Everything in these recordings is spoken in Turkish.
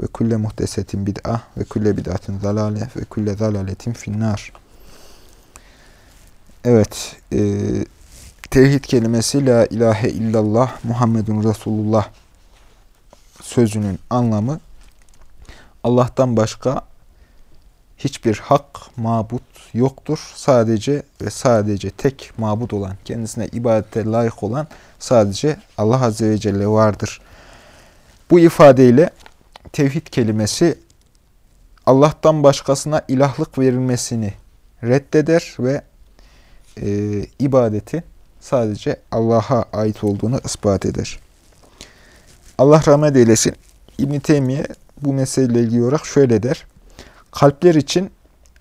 ve kulle muhtesetin bid'ah ve kulle bid'atin zalale ve kulle zalaletin finnar. Evet, e, tevhid kelimesi la ilahe illallah Muhammedun Resulullah sözünün anlamı Allah'tan başka hiçbir hak, mabut yoktur. Sadece ve sadece tek mabut olan, kendisine ibadete layık olan sadece Allah Azze ve Celle vardır. Bu ifadeyle tevhid kelimesi Allah'tan başkasına ilahlık verilmesini reddeder ve e, ibadeti sadece Allah'a ait olduğunu ispat eder. Allah rahmet eylesin. İbn-i Teymiye bu meseleyle ilgili olarak şöyle der. Kalpler için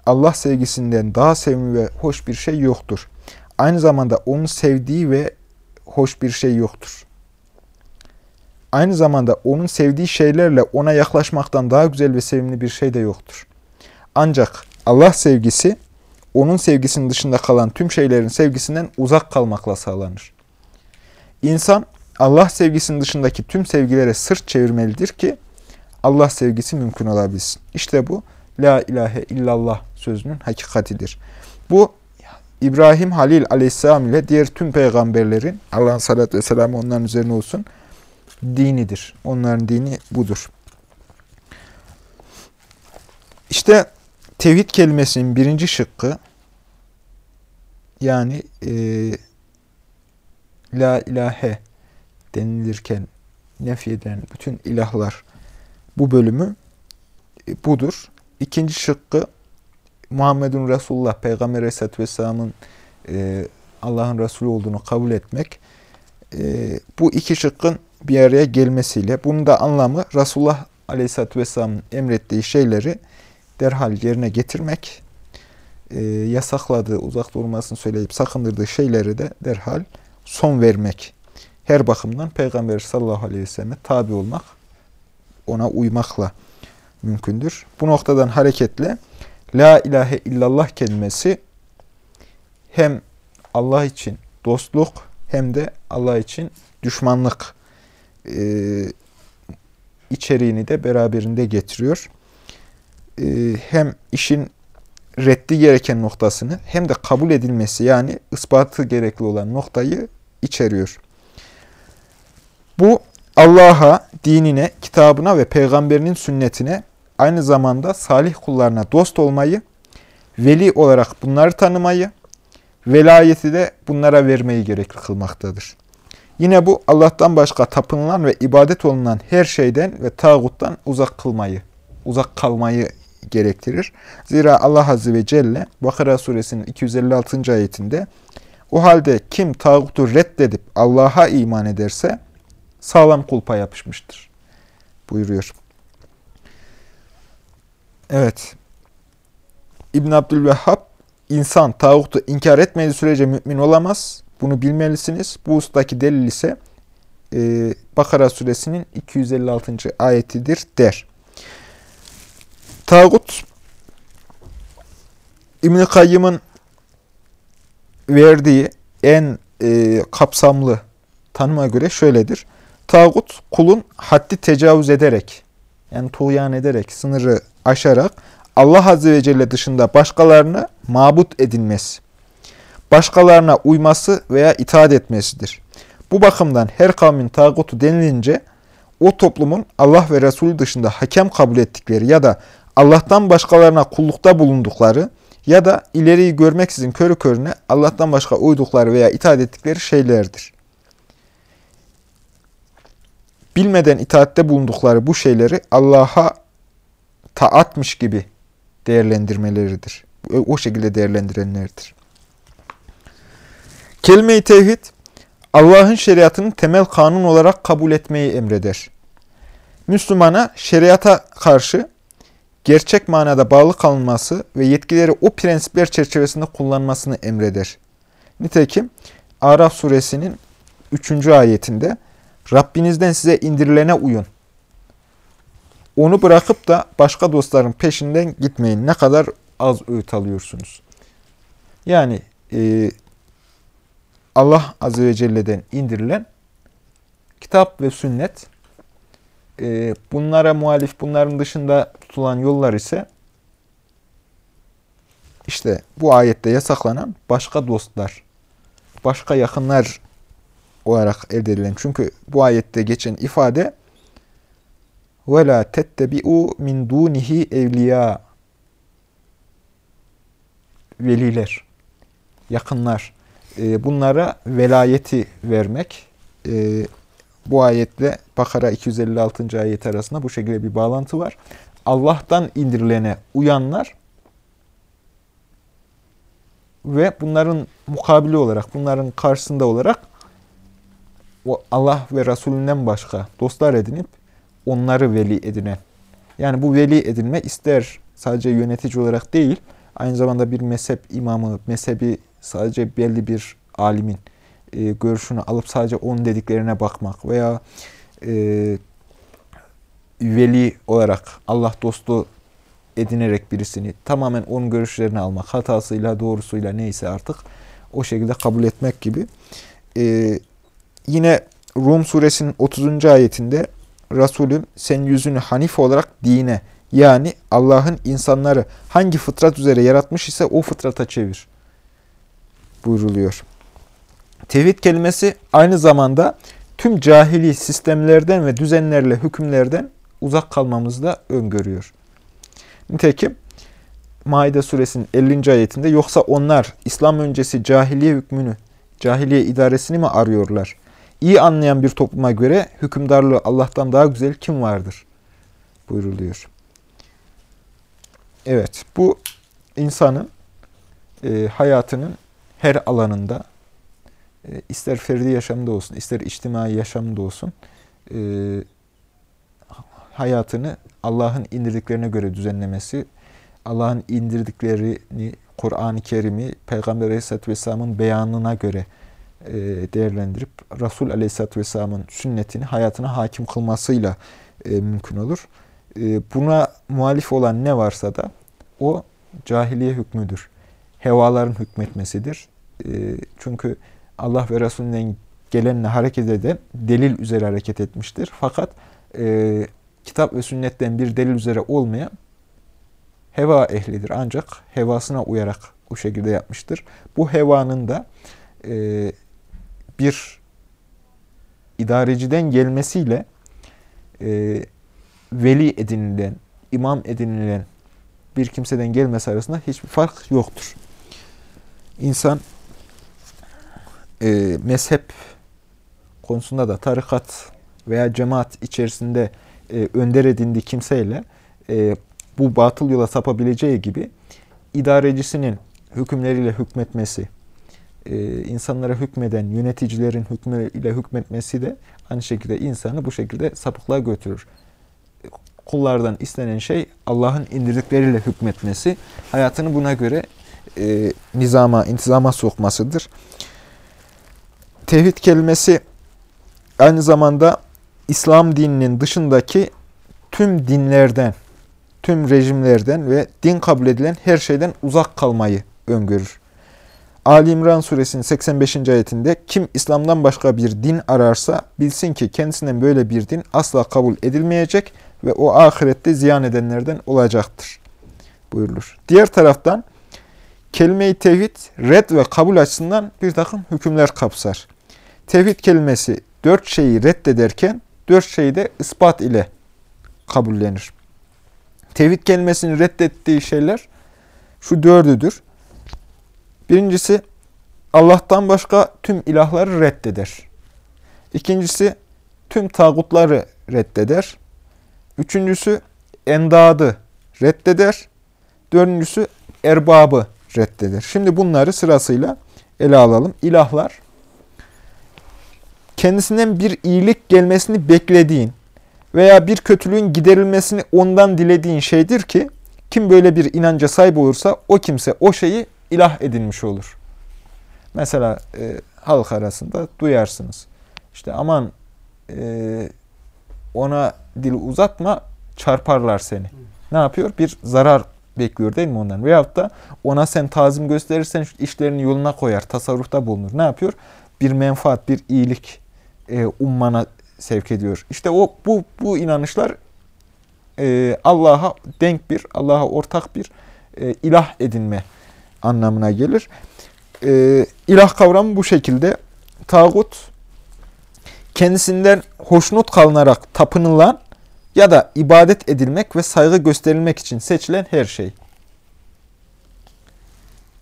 Allah sevgisinden daha sevimli ve hoş bir şey yoktur. Aynı zamanda onun sevdiği ve hoş bir şey yoktur. Aynı zamanda onun sevdiği şeylerle ona yaklaşmaktan daha güzel ve sevimli bir şey de yoktur. Ancak Allah sevgisi, onun sevgisinin dışında kalan tüm şeylerin sevgisinden uzak kalmakla sağlanır. İnsan, Allah sevgisinin dışındaki tüm sevgilere sırt çevirmelidir ki, Allah sevgisi mümkün olabilsin. İşte bu, La ilahe illallah sözünün hakikatidir. Bu, İbrahim Halil aleyhisselam ile diğer tüm peygamberlerin, Allah'ın salatü ve selamı onların üzerine olsun, dinidir. Onların dini budur. İşte tevhid kelimesinin birinci şıkkı yani e, la ilahe denilirken nefyeden bütün ilahlar bu bölümü e, budur. İkinci şıkkı Muhammedun Resulullah Peygamber Aleyhisselatü Vesselam'ın e, Allah'ın Resulü olduğunu kabul etmek. E, bu iki şıkkın bir araya gelmesiyle. Bunun da anlamı Resulullah Aleyhisselatü Vesselam'ın emrettiği şeyleri derhal yerine getirmek, e, yasakladığı, uzak durmasını söyleyip sakındırdığı şeyleri de derhal son vermek. Her bakımdan Peygamber sallallahu aleyhi ve selleme tabi olmak, ona uymakla mümkündür. Bu noktadan hareketle La ilahe illallah kelimesi hem Allah için dostluk hem de Allah için düşmanlık e, içeriğini de beraberinde getiriyor. E, hem işin reddi gereken noktasını hem de kabul edilmesi yani ispatı gerekli olan noktayı içeriyor. Bu Allah'a, dinine, kitabına ve peygamberinin sünnetine aynı zamanda salih kullarına dost olmayı, veli olarak bunları tanımayı, velayeti de bunlara vermeyi gerekli kılmaktadır. Yine bu Allah'tan başka tapınılan ve ibadet olunan her şeyden ve tağuttan uzak kılmayı, uzak kalmayı gerektirir. Zira Allah Azze ve Celle Bakara suresinin 256. ayetinde o halde kim tağutu reddedip Allah'a iman ederse sağlam kulpa yapışmıştır buyuruyor. Evet. İbn Abdülvehhab insan tağutu inkar etmediği sürece mümin olamaz. Bunu bilmelisiniz. Bu ustaki delil ise e, Bakara suresinin 256. ayetidir der. Tağut İbn-i Kayyım'ın verdiği en e, kapsamlı tanıma göre şöyledir. Tağut kulun haddi tecavüz ederek yani tuğyan ederek, sınırı aşarak Allah Azze ve Celle dışında başkalarını mabut edilmesi, başkalarına uyması veya itaat etmesidir. Bu bakımdan her kavmin tağutu denilince o toplumun Allah ve Resulü dışında hakem kabul ettikleri ya da Allah'tan başkalarına kullukta bulundukları ya da ileriyi görmeksizin körü körüne Allah'tan başka uydukları veya itaat ettikleri şeylerdir. Bilmeden itaatte bulundukları bu şeyleri Allah'a taatmış gibi değerlendirmeleridir. O şekilde değerlendirenlerdir. Kelime-i tevhid, Allah'ın şeriatını temel kanun olarak kabul etmeyi emreder. Müslümana şeriata karşı gerçek manada bağlı kalınması ve yetkileri o prensipler çerçevesinde kullanmasını emreder. Nitekim Araf suresinin 3. ayetinde Rabbinizden size indirilene uyun. Onu bırakıp da başka dostların peşinden gitmeyin. Ne kadar az öğüt alıyorsunuz. Yani e, Allah Azze ve Celle'den indirilen kitap ve sünnet e, bunlara muhalif, bunların dışında tutulan yollar ise işte bu ayette yasaklanan başka dostlar, başka yakınlar olarak elde edilen. Çünkü bu ayette geçen ifade وَلَا تَتَّبِعُوا مِنْ دُونِهِ evliya Veliler, yakınlar. E, bunlara velayeti vermek. E, bu ayetle Bakara 256. ayet arasında bu şekilde bir bağlantı var. Allah'tan indirilene uyanlar ve bunların mukabili olarak, bunların karşısında olarak Allah ve Resulünden başka dostlar edinip onları veli edinen. Yani bu veli edinme ister sadece yönetici olarak değil, aynı zamanda bir mezhep imamı, mezhebi sadece belli bir alimin e, görüşünü alıp sadece onun dediklerine bakmak veya e, veli olarak Allah dostu edinerek birisini tamamen onun görüşlerini almak, hatasıyla doğrusuyla neyse artık o şekilde kabul etmek gibi. E, yine Rum suresinin 30. ayetinde Resulüm sen yüzünü hanif olarak dine yani Allah'ın insanları hangi fıtrat üzere yaratmış ise o fıtrata çevir buyruluyor. Tevhid kelimesi aynı zamanda tüm cahili sistemlerden ve düzenlerle hükümlerden uzak kalmamızı da öngörüyor. Nitekim Maide suresinin 50. ayetinde yoksa onlar İslam öncesi cahiliye hükmünü, cahiliye idaresini mi arıyorlar? İyi anlayan bir topluma göre hükümdarlığı Allah'tan daha güzel kim vardır? Buyruluyor. Evet, bu insanın e, hayatının her alanında, e, ister ferdi yaşamda olsun, ister içtimai yaşamda olsun, e, hayatını Allah'ın indirdiklerine göre düzenlemesi, Allah'ın indirdiklerini, Kur'an-ı Kerim'i, Peygamber Aleyhisselatü Vesselam'ın beyanına göre e, değerlendirip Resul Aleyhisselatü Vesselam'ın sünnetini hayatına hakim kılmasıyla e, mümkün olur. E, buna muhalif olan ne varsa da o cahiliye hükmüdür. Hevaların hükmetmesidir. Çünkü Allah ve Resulünden gelenle hareket eden delil üzere hareket etmiştir. Fakat kitap ve sünnetten bir delil üzere olmayan heva ehlidir. Ancak hevasına uyarak bu şekilde yapmıştır. Bu hevanın da bir idareciden gelmesiyle e, veli edinilen, imam edinilen bir kimseden gelmesi arasında hiçbir fark yoktur. İnsan e, mezhep konusunda da tarikat veya cemaat içerisinde e, önder edindiği kimseyle e, bu batıl yola sapabileceği gibi idarecisinin hükümleriyle hükmetmesi, e, insanlara hükmeden yöneticilerin hükmüyle hükmetmesi de aynı şekilde insanı bu şekilde sapıklığa götürür. Kullardan istenen şey Allah'ın indirdikleriyle hükmetmesi, hayatını buna göre e, nizama, intizama sokmasıdır. Tevhid kelimesi aynı zamanda İslam dininin dışındaki tüm dinlerden, tüm rejimlerden ve din kabul edilen her şeyden uzak kalmayı öngörür. Ali İmran suresinin 85. ayetinde kim İslam'dan başka bir din ararsa bilsin ki kendisinden böyle bir din asla kabul edilmeyecek ve o ahirette ziyan edenlerden olacaktır buyurulur. Diğer taraftan kelime-i tevhid red ve kabul açısından bir takım hükümler kapsar. Tevhid kelimesi dört şeyi reddederken dört şeyi de ispat ile kabullenir. Tevhid kelimesini reddettiği şeyler şu dördüdür. Birincisi Allah'tan başka tüm ilahları reddeder. İkincisi tüm tağutları reddeder. Üçüncüsü endadı reddeder. Dördüncüsü erbabı reddeder. Şimdi bunları sırasıyla ele alalım. İlahlar kendisinden bir iyilik gelmesini beklediğin veya bir kötülüğün giderilmesini ondan dilediğin şeydir ki kim böyle bir inanca sahip olursa o kimse o şeyi ilah edinmiş olur. Mesela e, halk arasında duyarsınız. İşte aman e, ona dil uzatma çarparlar seni. Ne yapıyor? Bir zarar bekliyor değil mi ondan? Veyahut da ona sen tazim gösterirsen işlerini yoluna koyar, tasarrufta bulunur. Ne yapıyor? Bir menfaat, bir iyilik e, ummana sevk ediyor. İşte o bu bu inanışlar e, Allah'a denk bir, Allah'a ortak bir e, ilah edinme anlamına gelir. E, ilah kavramı bu şekilde. Tağut, kendisinden hoşnut kalınarak tapınılan ya da ibadet edilmek ve saygı gösterilmek için seçilen her şey.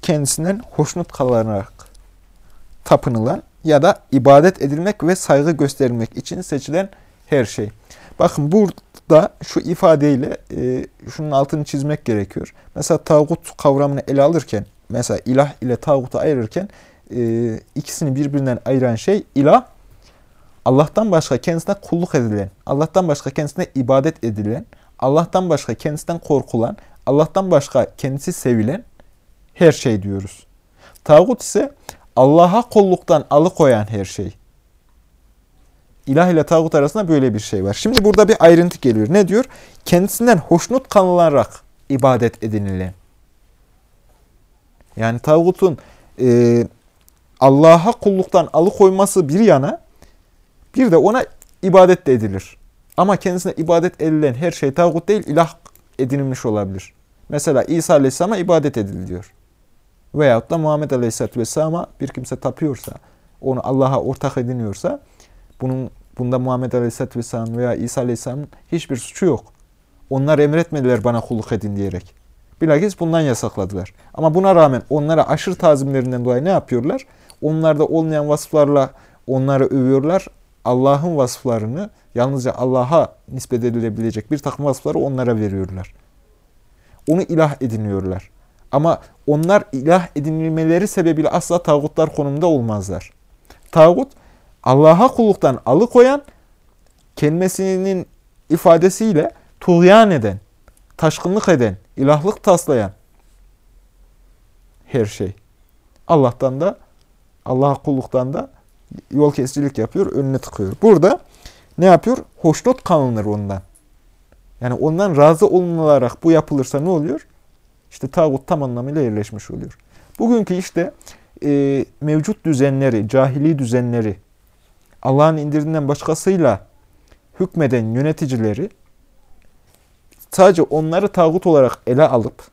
Kendisinden hoşnut kalınarak tapınılan ya da ibadet edilmek ve saygı gösterilmek için seçilen her şey. Bakın burada şu ifadeyle e, şunun altını çizmek gerekiyor. Mesela tağut kavramını ele alırken, mesela ilah ile tağutu ayırırken e, ikisini birbirinden ayıran şey ilah, Allah'tan başka kendisine kulluk edilen, Allah'tan başka kendisine ibadet edilen, Allah'tan başka kendisinden korkulan, Allah'tan başka kendisi sevilen her şey diyoruz. Tağut ise Allah'a kulluktan alıkoyan her şey. İlah ile tağut arasında böyle bir şey var. Şimdi burada bir ayrıntı geliyor. Ne diyor? Kendisinden hoşnut kanılarak ibadet edinilen. Yani tağutun e, Allah'a kulluktan alıkoyması bir yana bir de ona ibadet de edilir. Ama kendisine ibadet edilen her şey tağut değil, ilah edinilmiş olabilir. Mesela İsa Aleyhisselam'a ibadet ediliyor. Veyahut da Muhammed Aleyhisselatü Vesselam'a bir kimse tapıyorsa, onu Allah'a ortak ediniyorsa, bunun bunda Muhammed Aleyhisselatü Vesselam veya İsa Aleyhisselam'ın hiçbir suçu yok. Onlar emretmediler bana kulluk edin diyerek. Bilakis bundan yasakladılar. Ama buna rağmen onlara aşırı tazimlerinden dolayı ne yapıyorlar? Onlarda olmayan vasıflarla onları övüyorlar. Allah'ın vasıflarını yalnızca Allah'a nispet edilebilecek bir takım vasıfları onlara veriyorlar. Onu ilah ediniyorlar. Ama onlar ilah edinilmeleri sebebiyle asla tağutlar konumunda olmazlar. Tağut, Allah'a kulluktan alıkoyan, kelimesinin ifadesiyle tuğyan eden, taşkınlık eden, ilahlık taslayan her şey. Allah'tan da, Allah'a kulluktan da yol kesicilik yapıyor, önüne tıkıyor. Burada ne yapıyor? Hoşnut kalınır ondan. Yani ondan razı olunarak bu yapılırsa ne oluyor? İşte tağut tam anlamıyla yerleşmiş oluyor. Bugünkü işte e, mevcut düzenleri, cahili düzenleri, Allah'ın indirdiğinden başkasıyla hükmeden yöneticileri sadece onları tağut olarak ele alıp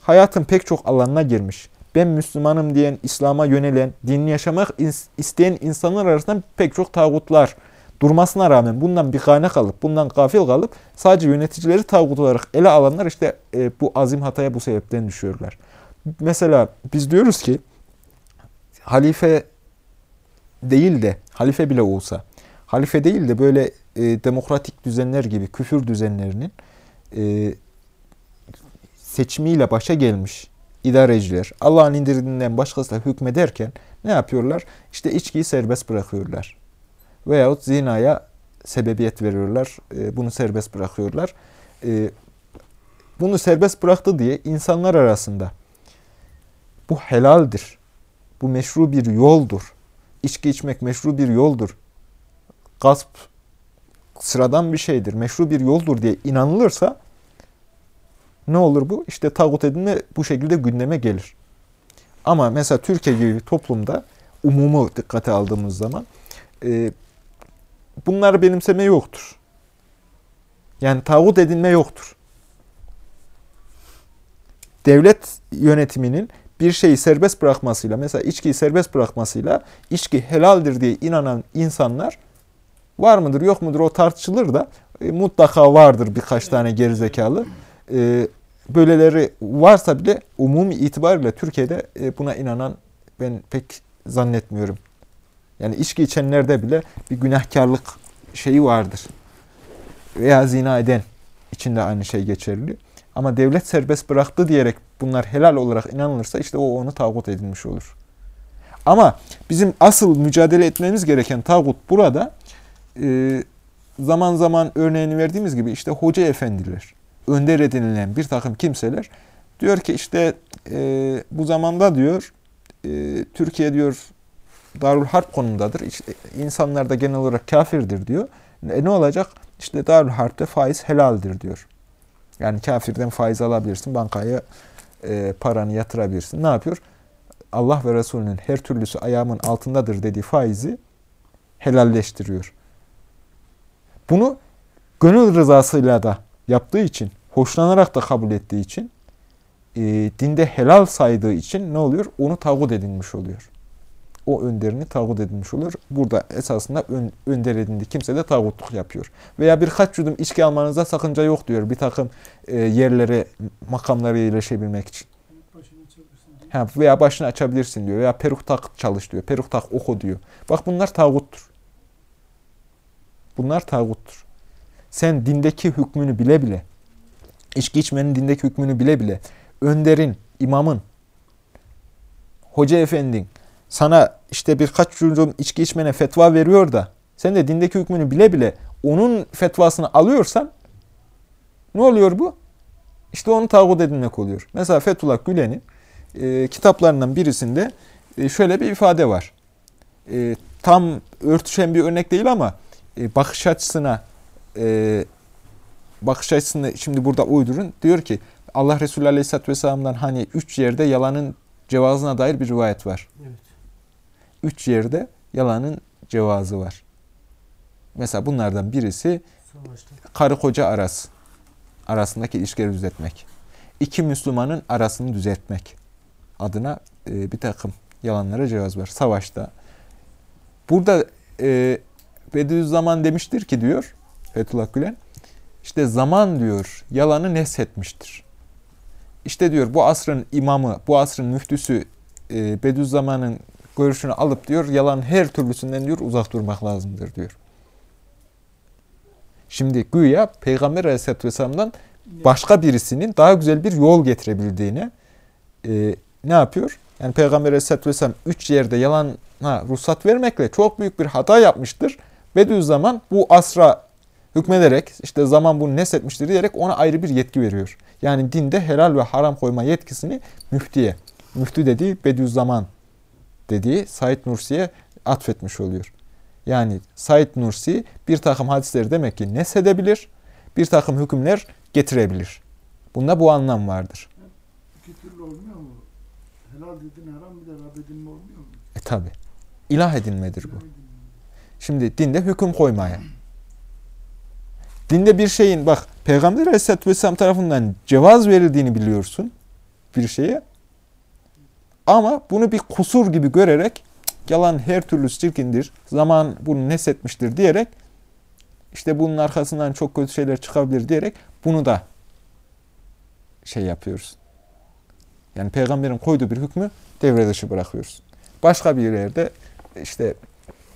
hayatın pek çok alanına girmiş. Ben Müslümanım diyen, İslam'a yönelen, dinini yaşamak isteyen insanlar arasında pek çok tağutlar durmasına rağmen bundan bir gane kalıp, bundan gafil kalıp sadece yöneticileri tağut olarak ele alanlar işte e, bu azim hataya bu sebepten düşüyorlar. Mesela biz diyoruz ki halife değil de, halife bile olsa, halife değil de böyle e, demokratik düzenler gibi küfür düzenlerinin e, seçimiyle başa gelmiş idareciler Allah'ın indirdiğinden başkasıyla hükmederken ne yapıyorlar? İşte içkiyi serbest bırakıyorlar veyahut zinaya sebebiyet veriyorlar. E, bunu serbest bırakıyorlar. E, bunu serbest bıraktı diye insanlar arasında bu helaldir. Bu meşru bir yoldur. İçki içmek meşru bir yoldur. Gasp sıradan bir şeydir. Meşru bir yoldur diye inanılırsa ne olur bu? İşte tağut edinme bu şekilde gündeme gelir. Ama mesela Türkiye gibi toplumda umumu dikkate aldığımız zaman e, bunları benimseme yoktur. Yani tağut edinme yoktur. Devlet yönetiminin bir şeyi serbest bırakmasıyla, mesela içkiyi serbest bırakmasıyla içki helaldir diye inanan insanlar var mıdır yok mudur o tartışılır da e, mutlaka vardır birkaç tane gerizekalı. E, böyleleri varsa bile umumi itibariyle Türkiye'de e, buna inanan ben pek zannetmiyorum. Yani içki içenlerde bile bir günahkarlık şeyi vardır. Veya zina eden içinde aynı şey geçerli. Ama devlet serbest bıraktı diyerek bunlar helal olarak inanılırsa işte o onu tağut edilmiş olur. Ama bizim asıl mücadele etmemiz gereken tağut burada e, zaman zaman örneğini verdiğimiz gibi işte hoca efendiler, önder edinilen bir takım kimseler diyor ki işte e, bu zamanda diyor e, Türkiye diyor Darul Harp konumundadır. İşte insanlar da genel olarak kafirdir diyor. E, ne olacak? İşte Darul Harp'te faiz helaldir diyor. Yani kafirden faiz alabilirsin, bankaya e, paranı yatırabilirsin. Ne yapıyor? Allah ve Resulünün her türlüsü ayağımın altındadır dediği faizi helalleştiriyor. Bunu gönül rızasıyla da yaptığı için, hoşlanarak da kabul ettiği için, e, dinde helal saydığı için ne oluyor? Onu tağut edinmiş oluyor. O önderini tağut edinmiş oluyor. Burada esasında ön, önder edindiği kimse de tağutluk yapıyor. Veya birkaç yudum içki almanıza sakınca yok diyor bir takım e, yerlere, makamlara yerleşebilmek için. Ha, veya başını açabilirsin diyor. Veya peruk tak çalış diyor. Peruk tak oku diyor. Bak bunlar tağuttur. Bunlar tağuttur. Sen dindeki hükmünü bile bile, içki içmenin dindeki hükmünü bile bile, önderin, imamın, hoca efendin sana işte birkaç yudum içki içmene fetva veriyor da sen de dindeki hükmünü bile bile onun fetvasını alıyorsan ne oluyor bu? İşte onu tağut edinmek oluyor. Mesela Fethullah Gülen'in e, kitaplarından birisinde e, şöyle bir ifade var. E, tam örtüşen bir örnek değil ama e, bakış açısına e, bakış açısını şimdi burada uydurun. Diyor ki Allah Resulü Aleyhisselatü Vesselam'dan hani üç yerde yalanın cevazına dair bir rivayet var. Evet. Üç yerde yalanın cevazı var. Mesela bunlardan birisi Savaşta. karı koca arası arasındaki ilişkileri düzeltmek. İki Müslümanın arasını düzeltmek adına e, bir takım yalanlara cevaz var. Savaşta. Burada e, Bediüzzaman demiştir ki diyor Fethullah Gülen, işte zaman diyor yalanı neshetmiştir. İşte diyor bu asrın imamı, bu asrın müftüsü e, Bediüzzaman'ın görüşünü alıp diyor yalan her türlüsünden diyor uzak durmak lazımdır diyor. Şimdi güya Peygamber Aleyhisselatü Vesselam'dan başka birisinin daha güzel bir yol getirebildiğine e, ne yapıyor? Yani Peygamber Aleyhisselatü Vesselam üç yerde yalana ruhsat vermekle çok büyük bir hata yapmıştır. Bediüzzaman bu asra hükmederek işte zaman bunu nesletmiştir diyerek ona ayrı bir yetki veriyor. Yani dinde helal ve haram koyma yetkisini müftiye, müftü dediği Bediüzzaman dediği Said Nursi'ye atfetmiş oluyor. Yani Said Nursi bir takım hadisleri demek ki nesedebilir, bir takım hükümler getirebilir. Bunda bu anlam vardır. İki türlü olmuyor mu? Helal dedin haram bir de Rab edinme olmuyor mu? E tabi. İlah edinmedir bu. Şimdi dinde hüküm koymaya. Dinde bir şeyin bak Peygamber Aleyhisselatü Vesselam tarafından cevaz verildiğini biliyorsun bir şeye. Ama bunu bir kusur gibi görerek yalan her türlü çirkindir, zaman bunu nesetmiştir diyerek işte bunun arkasından çok kötü şeyler çıkabilir diyerek bunu da şey yapıyoruz. Yani peygamberin koyduğu bir hükmü devre dışı bırakıyoruz. Başka bir yerde işte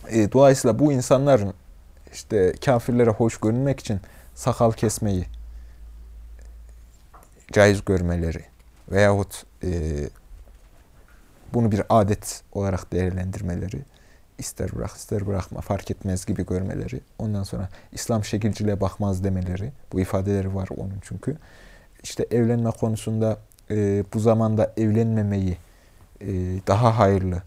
e, dolayısıyla bu insanların işte kafirlere hoş görünmek için sakal kesmeyi caiz görmeleri veyahut e, bunu bir adet olarak değerlendirmeleri, ister bırak ister bırakma fark etmez gibi görmeleri, ondan sonra İslam şekilciliğe bakmaz demeleri, bu ifadeleri var onun çünkü. İşte evlenme konusunda e, bu zamanda evlenmemeyi e, daha hayırlı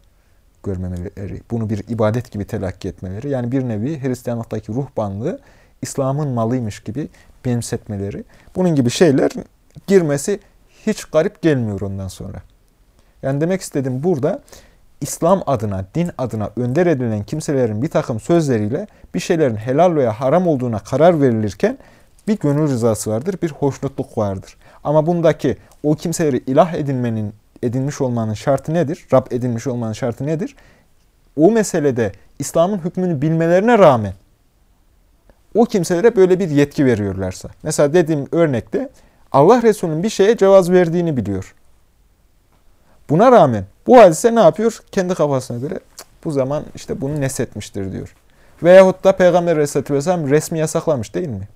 görmemeleri, bunu bir ibadet gibi telakki etmeleri, yani bir nevi Hristiyanlıktaki ruhbanlığı İslam'ın malıymış gibi benimsetmeleri, bunun gibi şeyler girmesi hiç garip gelmiyor ondan sonra. Yani demek istedim burada İslam adına, din adına önder edilen kimselerin bir takım sözleriyle bir şeylerin helal veya haram olduğuna karar verilirken bir gönül rızası vardır, bir hoşnutluk vardır. Ama bundaki o kimseleri ilah edinmenin, edinmiş olmanın şartı nedir? Rab edinmiş olmanın şartı nedir? O meselede İslam'ın hükmünü bilmelerine rağmen o kimselere böyle bir yetki veriyorlarsa. Mesela dediğim örnekte Allah Resulü'nün bir şeye cevaz verdiğini biliyor. Buna rağmen bu hadise ne yapıyor? Kendi kafasına göre bu zaman işte bunu nesetmiştir diyor. Veyahut da Peygamber Aleyhisselatü Vesselam resmi yasaklamış değil mi?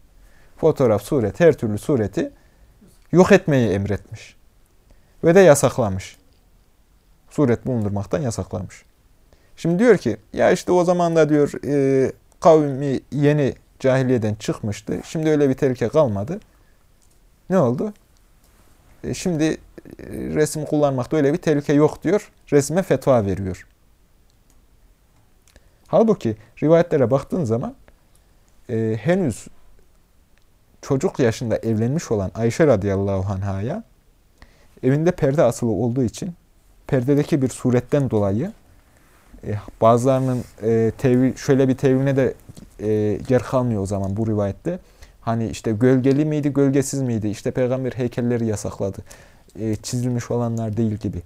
Fotoğraf, suret, her türlü sureti yok etmeyi emretmiş. Ve de yasaklamış. Suret bulundurmaktan yasaklamış. Şimdi diyor ki ya işte o zaman da diyor e, kavmi yeni Cahiliyeden çıkmıştı. Şimdi öyle bir tehlike kalmadı. Ne oldu? E şimdi e, resim kullanmakta öyle bir tehlike yok diyor. Resme fetva veriyor. Halbuki rivayetlere baktığın zaman e, henüz çocuk yaşında evlenmiş olan Ayşe radıyallahu anh'a evinde perde asılı olduğu için perdedeki bir suretten dolayı e, bazılarının e, tevil, şöyle bir teviline de e, yer kalmıyor o zaman bu rivayette. Hani işte gölgeli miydi, gölgesiz miydi? İşte peygamber heykelleri yasakladı. E, çizilmiş olanlar değil gibi.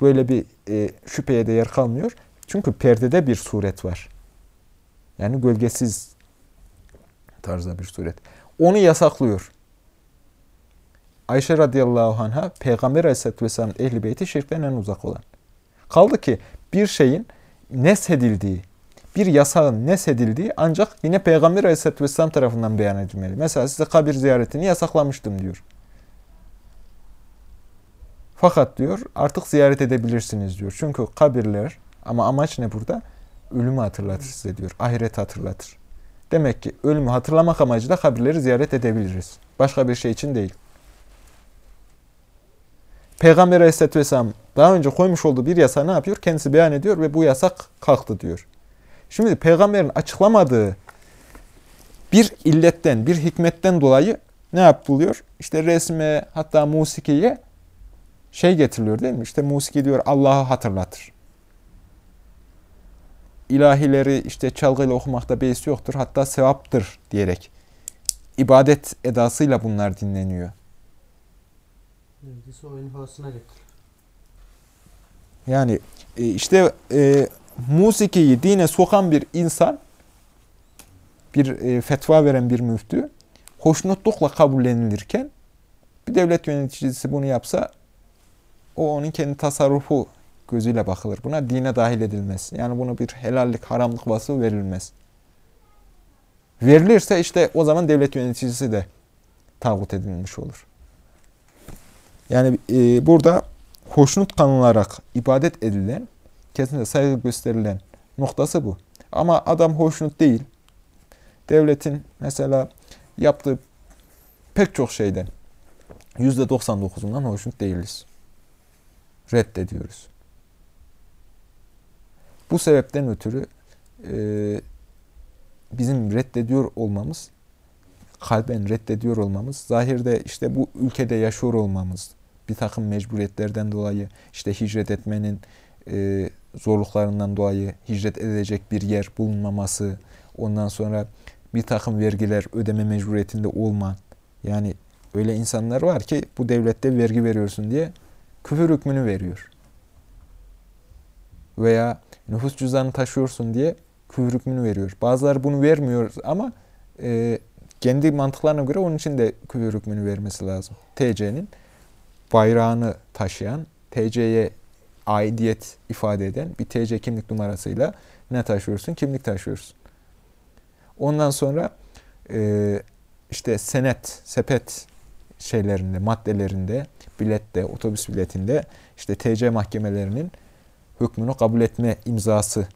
Böyle bir e, şüpheye de yer kalmıyor. Çünkü perdede bir suret var. Yani gölgesiz tarzda bir suret. Onu yasaklıyor. Ayşe radıyallahu anh'a Peygamber aleyhisselatü vesselam ehli beyti şirkten en uzak olan. Kaldı ki bir şeyin nesedildiği, bir yasağın nesedildiği ancak yine Peygamber aleyhisselatü vesselam tarafından beyan edilmeli. Mesela size kabir ziyaretini yasaklamıştım diyor. Fakat diyor artık ziyaret edebilirsiniz diyor. Çünkü kabirler ama amaç ne burada? Ölümü hatırlatır size diyor. Ahiret hatırlatır. Demek ki ölümü hatırlamak amacıyla kabirleri ziyaret edebiliriz. Başka bir şey için değil. Peygamber Aleyhisselatü Vesselam daha önce koymuş olduğu bir yasa ne yapıyor? Kendisi beyan ediyor ve bu yasak kalktı diyor. Şimdi peygamberin açıklamadığı bir illetten, bir hikmetten dolayı ne yapılıyor? İşte resme hatta musikiye şey getiriliyor değil mi? İşte musiki diyor Allah'ı hatırlatır. İlahileri işte çalgıyla okumakta beis yoktur. Hatta sevaptır diyerek. ibadet edasıyla bunlar dinleniyor. Neredeyse oyun havasına getir. Yani e, işte e, musikiyi dine sokan bir insan, bir e, fetva veren bir müftü, hoşnutlukla kabullenilirken bir devlet yöneticisi bunu yapsa o onun kendi tasarrufu gözüyle bakılır. Buna dine dahil edilmez. Yani bunu bir helallik, haramlık vasfı verilmez. Verilirse işte o zaman devlet yöneticisi de tağut edilmiş olur. Yani e, burada hoşnut kanılarak ibadet edilen, kesinlikle saygı gösterilen noktası bu. Ama adam hoşnut değil. Devletin mesela yaptığı pek çok şeyden %99'undan hoşnut değiliz. Reddediyoruz. Bu sebepten ötürü e, bizim reddediyor olmamız, kalben reddediyor olmamız, zahirde işte bu ülkede yaşıyor olmamız, bir takım mecburiyetlerden dolayı işte hicret etmenin e, zorluklarından dolayı hicret edecek bir yer bulunmaması, ondan sonra bir takım vergiler ödeme mecburiyetinde olman. Yani öyle insanlar var ki bu devlette vergi veriyorsun diye küfür hükmünü veriyor. Veya nüfus cüzdanı taşıyorsun diye küfür hükmünü veriyor. Bazıları bunu vermiyor ama e, kendi mantıklarına göre onun için de küfür hükmünü vermesi lazım. TC'nin bayrağını taşıyan, TC'ye aidiyet ifade eden bir TC kimlik numarasıyla ne taşıyorsun? Kimlik taşıyorsun. Ondan sonra e, işte senet, sepet şeylerinde, maddelerinde, bilette, otobüs biletinde işte TC mahkemelerinin hükmünü kabul etme imzası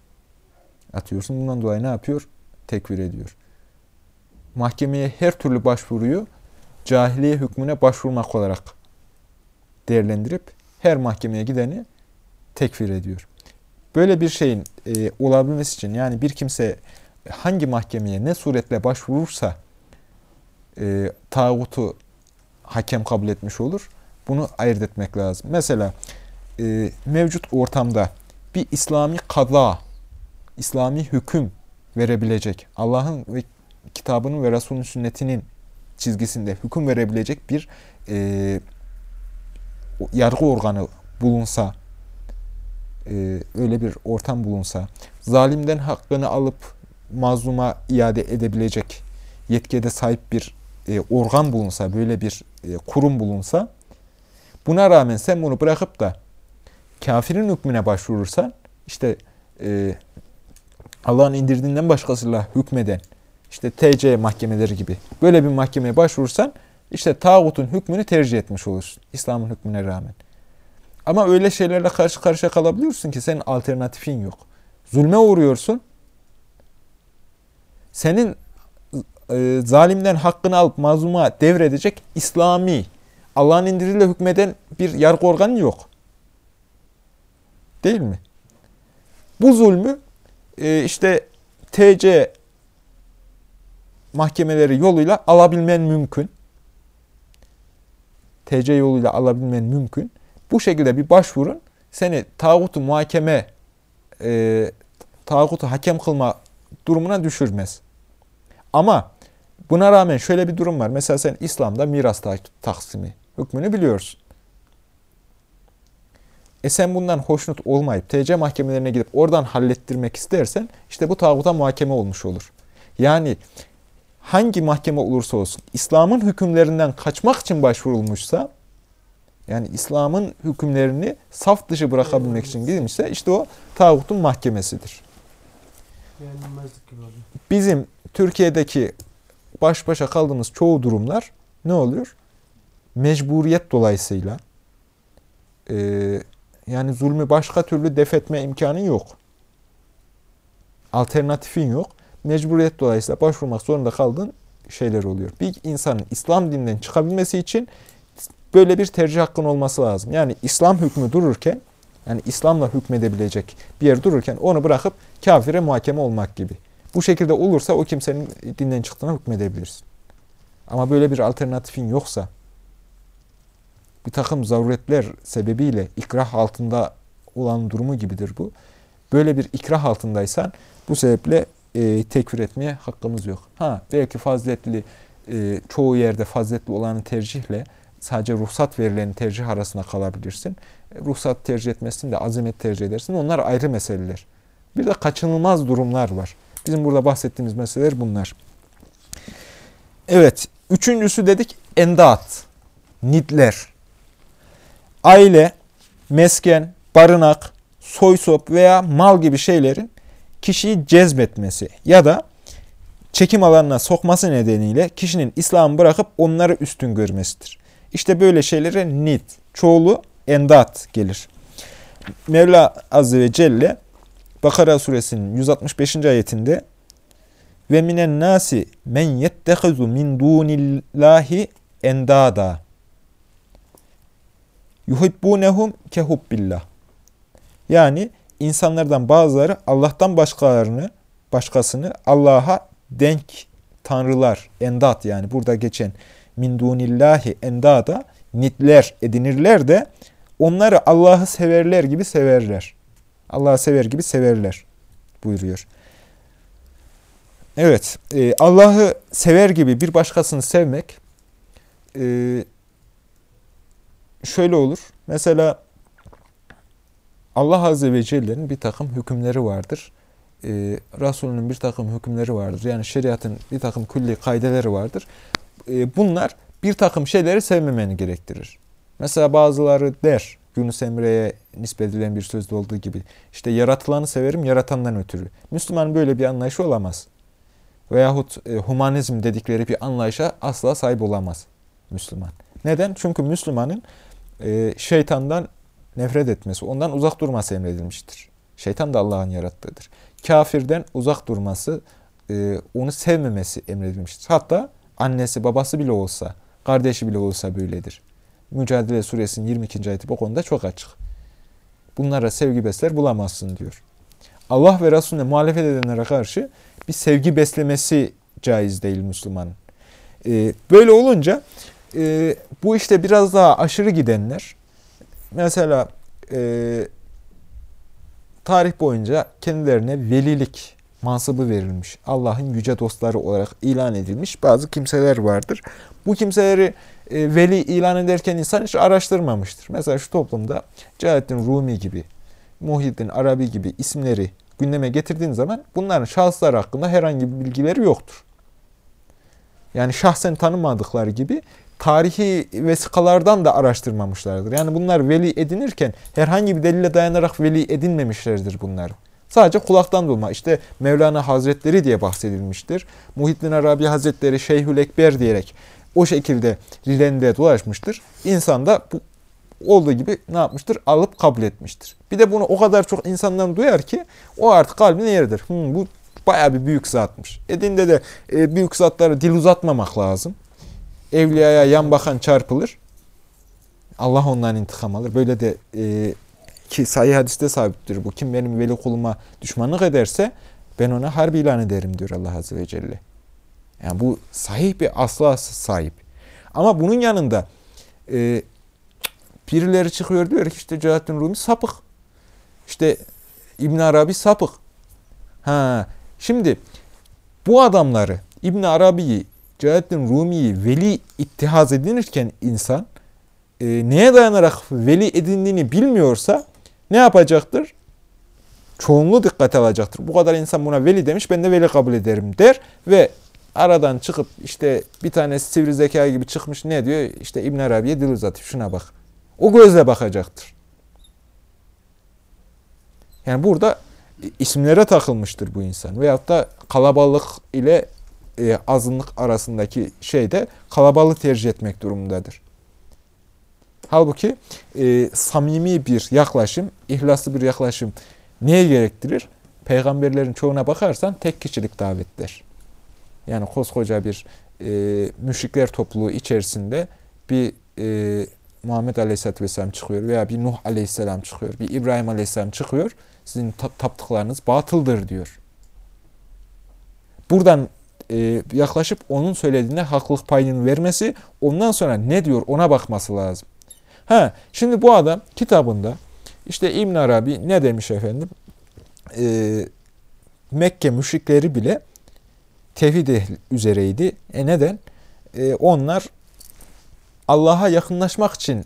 atıyorsun. Bundan dolayı ne yapıyor? Tekfir ediyor. Mahkemeye her türlü başvuruyu cahiliye hükmüne başvurmak olarak değerlendirip her mahkemeye gideni tekfir ediyor. Böyle bir şeyin e, olabilmesi için yani bir kimse hangi mahkemeye ne suretle başvurursa e, tağutu hakem kabul etmiş olur. Bunu ayırt etmek lazım. Mesela e, mevcut ortamda bir İslami kaza, İslami hüküm verebilecek, Allah'ın ve kitabının ve Resulünün sünnetinin çizgisinde hüküm verebilecek bir e, yargı organı bulunsa, e, öyle bir ortam bulunsa, zalimden hakkını alıp mazluma iade edebilecek yetkide sahip bir e, organ bulunsa, böyle bir e, kurum bulunsa, buna rağmen sen bunu bırakıp da kafirin hükmüne başvurursan, işte e, Allah'ın indirdiğinden başkasıyla hükmeden, işte TC mahkemeleri gibi böyle bir mahkemeye başvurursan, işte tağutun hükmünü tercih etmiş olursun. İslam'ın hükmüne rağmen. Ama öyle şeylerle karşı karşıya kalabiliyorsun ki senin alternatifin yok. Zulme uğruyorsun. Senin e, zalimden hakkını alıp mazluma devredecek İslami, Allah'ın indiriyle hükmeden bir yargı organı yok. Değil mi? Bu zulmü e, işte TC mahkemeleri yoluyla alabilmen mümkün. TC yoluyla alabilmen mümkün. Bu şekilde bir başvurun seni tağutu muhakeme, e, tağutu hakem kılma durumuna düşürmez. Ama buna rağmen şöyle bir durum var. Mesela sen İslam'da miras taksimi hükmünü biliyorsun. E sen bundan hoşnut olmayıp TC mahkemelerine gidip oradan hallettirmek istersen işte bu tağuta muhakeme olmuş olur. Yani hangi mahkeme olursa olsun İslam'ın hükümlerinden kaçmak için başvurulmuşsa yani İslam'ın hükümlerini saf dışı bırakabilmek için gidilmişse işte o tağutun mahkemesidir. Bizim Türkiye'deki baş başa kaldığımız çoğu durumlar ne oluyor? Mecburiyet dolayısıyla e, yani zulmü başka türlü defetme imkanı yok. Alternatifin yok. Mecburiyet dolayısıyla başvurmak zorunda kaldığın şeyler oluyor. Bir insanın İslam dininden çıkabilmesi için böyle bir tercih hakkın olması lazım. Yani İslam hükmü dururken, yani İslam'la hükmedebilecek bir yer dururken onu bırakıp kafire muhakeme olmak gibi. Bu şekilde olursa o kimsenin dinden çıktığına hükmedebilirsin. Ama böyle bir alternatifin yoksa, bir takım zaruretler sebebiyle ikrah altında olan durumu gibidir bu. Böyle bir ikrah altındaysan bu sebeple e, tekfir etmeye hakkımız yok. Ha belki faziletli e, çoğu yerde faziletli olanı tercihle sadece ruhsat verilen tercih arasında kalabilirsin. E, ruhsat tercih etmezsin de azamet tercih edersin. Onlar ayrı meseleler. Bir de kaçınılmaz durumlar var. Bizim burada bahsettiğimiz meseleler bunlar. Evet. Üçüncüsü dedik endat. Nidler. Aile, mesken, barınak, soysop veya mal gibi şeylerin kişiyi cezbetmesi ya da çekim alanına sokması nedeniyle kişinin İslam'ı bırakıp onları üstün görmesidir. İşte böyle şeylere nid, çoğulu endat gelir. Mevla Azze ve Celle Bakara suresinin 165. ayetinde ve minen nasi men yettehizu min dunillahi endada yuhibbunehum kehubbillah yani insanlardan bazıları Allah'tan başkalarını başkasını Allah'a denk tanrılar, endat yani burada geçen min dunillahi endada nitler edinirler de onları Allah'ı severler gibi severler. Allah'ı sever gibi severler buyuruyor. Evet, e, Allah'ı sever gibi bir başkasını sevmek e, şöyle olur. Mesela Allah Azze ve Celle'nin bir takım hükümleri vardır. E, Resulünün bir takım hükümleri vardır. Yani şeriatın bir takım külli kaideleri vardır. E, bunlar bir takım şeyleri sevmemeni gerektirir. Mesela bazıları der, Yunus Emre'ye nispet edilen bir sözde olduğu gibi. İşte yaratılanı severim, yaratandan ötürü. Müslüman böyle bir anlayışı olamaz. Veyahut e, humanizm dedikleri bir anlayışa asla sahip olamaz Müslüman. Neden? Çünkü Müslümanın e, şeytandan nefret etmesi, ondan uzak durması emredilmiştir. Şeytan da Allah'ın yarattığıdır. Kafirden uzak durması, e, onu sevmemesi emredilmiştir. Hatta annesi, babası bile olsa, kardeşi bile olsa böyledir. Mücadele suresinin 22. ayeti bu konuda çok açık. Bunlara sevgi besler bulamazsın diyor. Allah ve Resulüne muhalefet edenlere karşı bir sevgi beslemesi caiz değil Müslümanın. Ee, böyle olunca e, bu işte biraz daha aşırı gidenler, mesela e, tarih boyunca kendilerine velilik mansıbı verilmiş, Allah'ın yüce dostları olarak ilan edilmiş bazı kimseler vardır. Bu kimseleri e, veli ilan ederken insan hiç araştırmamıştır. Mesela şu toplumda Celalettin Rumi gibi, Muhyiddin Arabi gibi isimleri gündeme getirdiğin zaman bunların şahıslar hakkında herhangi bir bilgileri yoktur. Yani şahsen tanımadıkları gibi tarihi vesikalardan da araştırmamışlardır. Yani bunlar veli edinirken herhangi bir delile dayanarak veli edinmemişlerdir bunlar. Sadece kulaktan duyma. İşte Mevlana Hazretleri diye bahsedilmiştir. Muhittin Arabi Hazretleri Şeyhül Ekber diyerek o şekilde rilende dolaşmıştır. İnsan da bu olduğu gibi ne yapmıştır? Alıp kabul etmiştir. Bir de bunu o kadar çok insandan duyar ki o artık kalbine yeridir. Hmm, bu Bayağı bir büyük zatmış. E dinde de e, büyük zatlara dil uzatmamak lazım. Evliyaya yan bakan çarpılır. Allah ondan intikam alır. Böyle de e, ki sahih hadiste sabittir bu. Kim benim veli kuluma düşmanlık ederse ben ona harbi ilan ederim diyor Allah Azze ve Celle. Yani bu sahih bir asla sahip. Ama bunun yanında e, birileri çıkıyor diyor ki işte Celalettin Rumi sapık. İşte İbn Arabi sapık. Ha, şimdi bu adamları İbn Arabi'yi, Celalettin Rumi'yi veli ittihaz edinirken insan e, neye dayanarak veli edindiğini bilmiyorsa ne yapacaktır? Çoğunluğu dikkate alacaktır. Bu kadar insan buna veli demiş, ben de veli kabul ederim der ve aradan çıkıp işte bir tane sivri zeka gibi çıkmış ne diyor? İşte İbn Arabi'ye dil uzatıyor. Şuna bak. O gözle bakacaktır. Yani burada isimlere takılmıştır bu insan. Veyahut da kalabalık ile e, azınlık arasındaki şeyde kalabalığı tercih etmek durumundadır. Halbuki e, samimi bir yaklaşım, ihlaslı bir yaklaşım neye gerektirir? Peygamberlerin çoğuna bakarsan tek kişilik davetler. Yani koskoca bir e, müşrikler topluluğu içerisinde bir e, Muhammed Aleyhisselatü Vesselam çıkıyor veya bir Nuh Aleyhisselam çıkıyor, bir İbrahim Aleyhisselam çıkıyor. Sizin taptıklarınız batıldır diyor. Buradan e, yaklaşıp onun söylediğine haklılık payını vermesi, ondan sonra ne diyor ona bakması lazım. Ha, şimdi bu adam kitabında işte İbn Arabi ne demiş efendim? Ee, Mekke müşrikleri bile tevhid üzereydi. E neden? E, onlar Allah'a yakınlaşmak için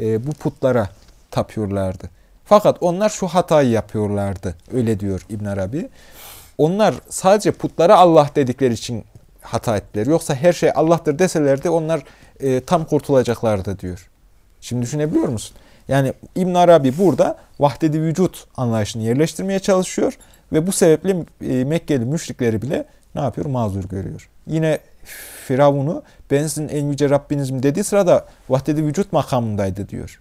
e, bu putlara tapıyorlardı. Fakat onlar şu hatayı yapıyorlardı. Öyle diyor İbn Arabi. Onlar sadece putlara Allah dedikleri için hata ettiler. Yoksa her şey Allah'tır deselerdi onlar e, tam kurtulacaklardı diyor. Şimdi düşünebiliyor musun? Yani İbn Arabi burada vahdedi vücut anlayışını yerleştirmeye çalışıyor ve bu sebeple e, Mekkeli müşrikleri bile ne yapıyor? Mazur görüyor. Yine Firavun'u ben sizin en yüce Rabbinizim dediği sırada vahdedi vücut makamındaydı diyor.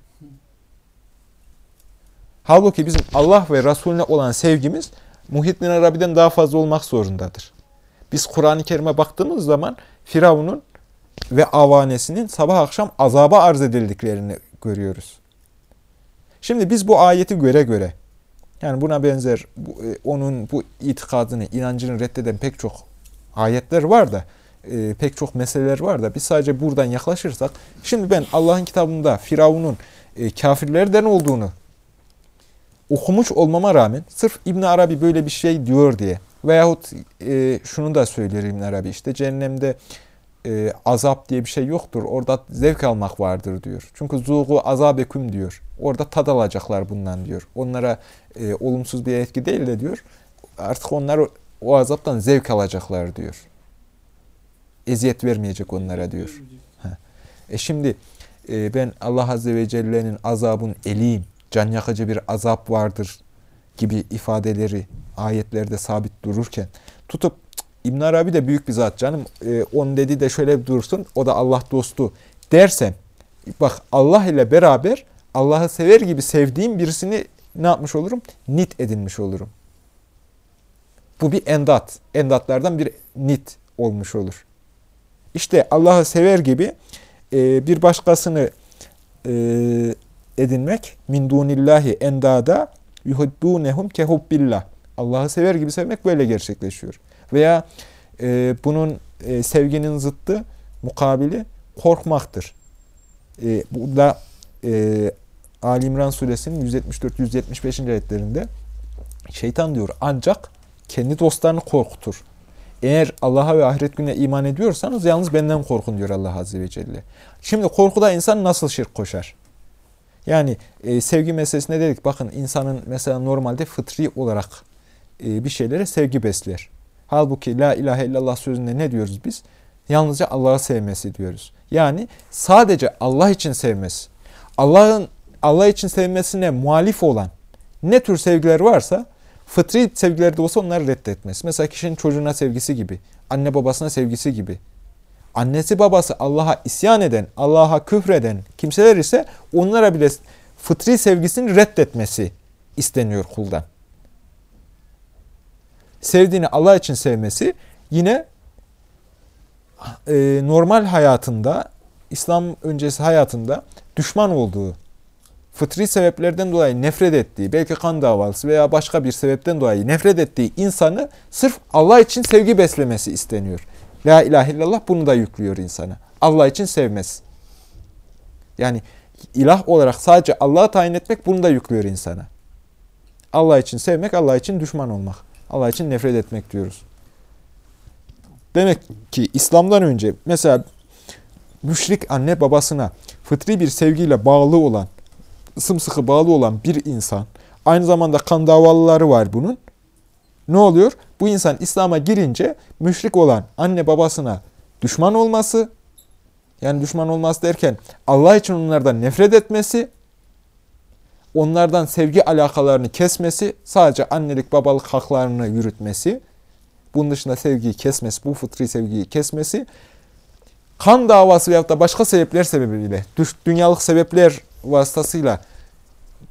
Halbuki bizim Allah ve Resulüne olan sevgimiz Muhittin Arabi'den daha fazla olmak zorundadır. Biz Kur'an-ı Kerim'e baktığımız zaman Firavun'un ve avanesinin sabah akşam azaba arz edildiklerini görüyoruz. Şimdi biz bu ayeti göre göre yani buna benzer bu, e, onun bu itikadını, inancını reddeden pek çok ayetler var da e, pek çok meseleler var da biz sadece buradan yaklaşırsak şimdi ben Allah'ın kitabında Firavun'un e, kafirlerden olduğunu okumuş olmama rağmen sırf İbn Arabi böyle bir şey diyor diye veyahut e, şunu da söyler İbn Arabi işte cehennemde e, azap diye bir şey yoktur. Orada zevk almak vardır diyor. Çünkü zuğu azabeküm diyor. Orada tad alacaklar bundan diyor. Onlara e, olumsuz bir etki değil de diyor. Artık onlar o, o azaptan zevk alacaklar diyor. Eziyet vermeyecek onlara diyor. E şimdi e, ben Allah Azze ve Celle'nin azabın eliyim, can yakıcı bir azap vardır gibi ifadeleri ayetlerde sabit dururken tutup İbn Arabi de büyük bir zat canım. E, onun dedi de şöyle bir dursun. O da Allah dostu dersen bak Allah ile beraber Allah'ı sever gibi sevdiğim birisini ne yapmış olurum? Nit edinmiş olurum. Bu bir endat. Endatlardan bir nit olmuş olur. İşte Allah'ı sever gibi e, bir başkasını e, edinmek min dunillahi endada yuhibbunehum kehubbillah. Allah'ı sever gibi sevmek böyle gerçekleşiyor. Veya e, bunun e, sevginin zıttı, mukabili korkmaktır. E, bu da e, Ali İmran suresinin 174-175. ayetlerinde şeytan diyor ancak kendi dostlarını korkutur. Eğer Allah'a ve ahiret gününe iman ediyorsanız yalnız benden korkun diyor Allah Azze ve Celle. Şimdi korkuda insan nasıl şirk koşar? Yani e, sevgi meselesinde dedik bakın insanın mesela normalde fıtri olarak e, bir şeylere sevgi besler. Halbuki la ilahe illallah sözünde ne diyoruz biz? Yalnızca Allah'ı sevmesi diyoruz. Yani sadece Allah için sevmesi. Allah'ın Allah için sevmesine muhalif olan ne tür sevgiler varsa fıtri sevgiler de olsa onları reddetmesi. Mesela kişinin çocuğuna sevgisi gibi, anne babasına sevgisi gibi. Annesi babası Allah'a isyan eden, Allah'a küfreden kimseler ise onlara bile fıtri sevgisini reddetmesi isteniyor kuldan. sevdiğini Allah için sevmesi yine e, normal hayatında, İslam öncesi hayatında düşman olduğu, fıtri sebeplerden dolayı nefret ettiği, belki kan davası veya başka bir sebepten dolayı nefret ettiği insanı sırf Allah için sevgi beslemesi isteniyor. La ilahe illallah bunu da yüklüyor insana. Allah için sevmez. Yani ilah olarak sadece Allah'a tayin etmek bunu da yüklüyor insana. Allah için sevmek, Allah için düşman olmak. Allah için nefret etmek diyoruz. Demek ki İslam'dan önce mesela müşrik anne babasına fıtri bir sevgiyle bağlı olan, sımsıkı bağlı olan bir insan, aynı zamanda kan davalıları var bunun. Ne oluyor? Bu insan İslam'a girince müşrik olan anne babasına düşman olması, yani düşman olması derken Allah için onlardan nefret etmesi, onlardan sevgi alakalarını kesmesi, sadece annelik babalık haklarını yürütmesi, bunun dışında sevgiyi kesmesi, bu fıtri sevgiyi kesmesi, kan davası veyahut da başka sebepler sebebiyle, dünyalık sebepler vasıtasıyla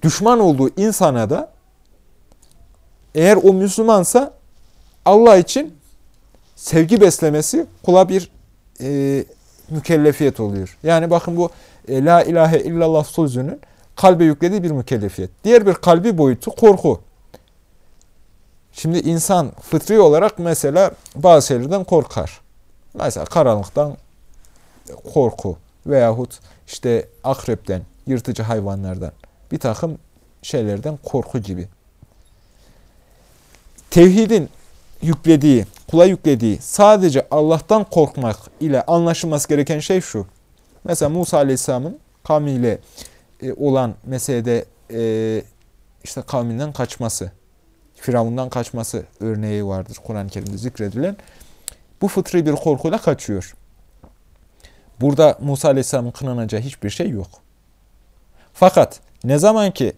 düşman olduğu insana da eğer o Müslümansa Allah için sevgi beslemesi kula bir e, mükellefiyet oluyor. Yani bakın bu e, La ilahe illallah sözünün kalbe yüklediği bir mükellefiyet. Diğer bir kalbi boyutu korku. Şimdi insan fıtri olarak mesela bazı şeylerden korkar. Mesela karanlıktan korku veyahut işte akrepten, yırtıcı hayvanlardan, bir takım şeylerden korku gibi. Tevhidin yüklediği, kula yüklediği sadece Allah'tan korkmak ile anlaşılması gereken şey şu. Mesela Musa Aleyhisselam'ın kavmiyle e, olan meselede e, işte kavminden kaçması, Firavundan kaçması örneği vardır Kur'an-ı Kerim'de zikredilen. Bu fıtri bir korkuyla kaçıyor. Burada Musa Aleyhisselam'ın kınanacağı hiçbir şey yok. Fakat ne zaman ki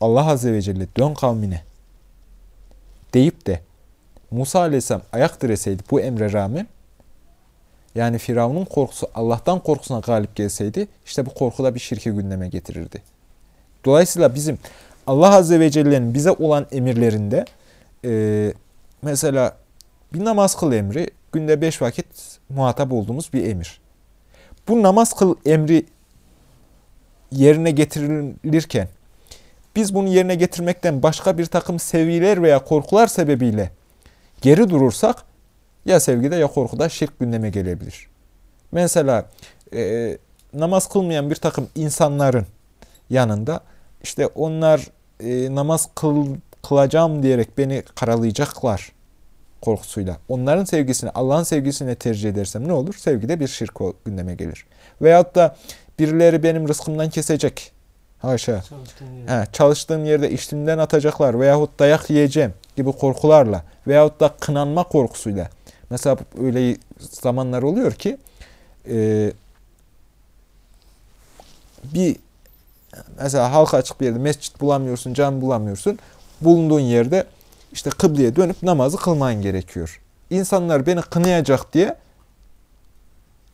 Allah Azze ve Celle dön kavmine deyip de Musa Aleyhisselam ayak direseydi bu emre rağmen yani Firavun'un korkusu Allah'tan korkusuna galip gelseydi işte bu korku da bir şirki gündeme getirirdi. Dolayısıyla bizim Allah Azze ve Celle'nin bize olan emirlerinde e, mesela bir namaz kıl emri günde beş vakit muhatap olduğumuz bir emir. Bu namaz kıl emri yerine getirilirken biz bunu yerine getirmekten başka bir takım seviyeler veya korkular sebebiyle geri durursak ya sevgide ya korkuda şirk gündeme gelebilir. Mesela e, namaz kılmayan bir takım insanların yanında işte onlar e, namaz kıl, kılacağım diyerek beni karalayacaklar korkusuyla. Onların sevgisini Allah'ın sevgisine tercih edersem ne olur? Sevgide bir şirk gündeme gelir. Veyahut da birileri benim rızkımdan kesecek. Haşa. He, çalıştığım yerde iştimden atacaklar veyahut dayak yiyeceğim gibi korkularla veyahut da kınanma korkusuyla. Mesela öyle zamanlar oluyor ki e, bir mesela halka açık bir yerde mescit bulamıyorsun, cami bulamıyorsun. Bulunduğun yerde işte kıbleye dönüp namazı kılman gerekiyor. İnsanlar beni kınayacak diye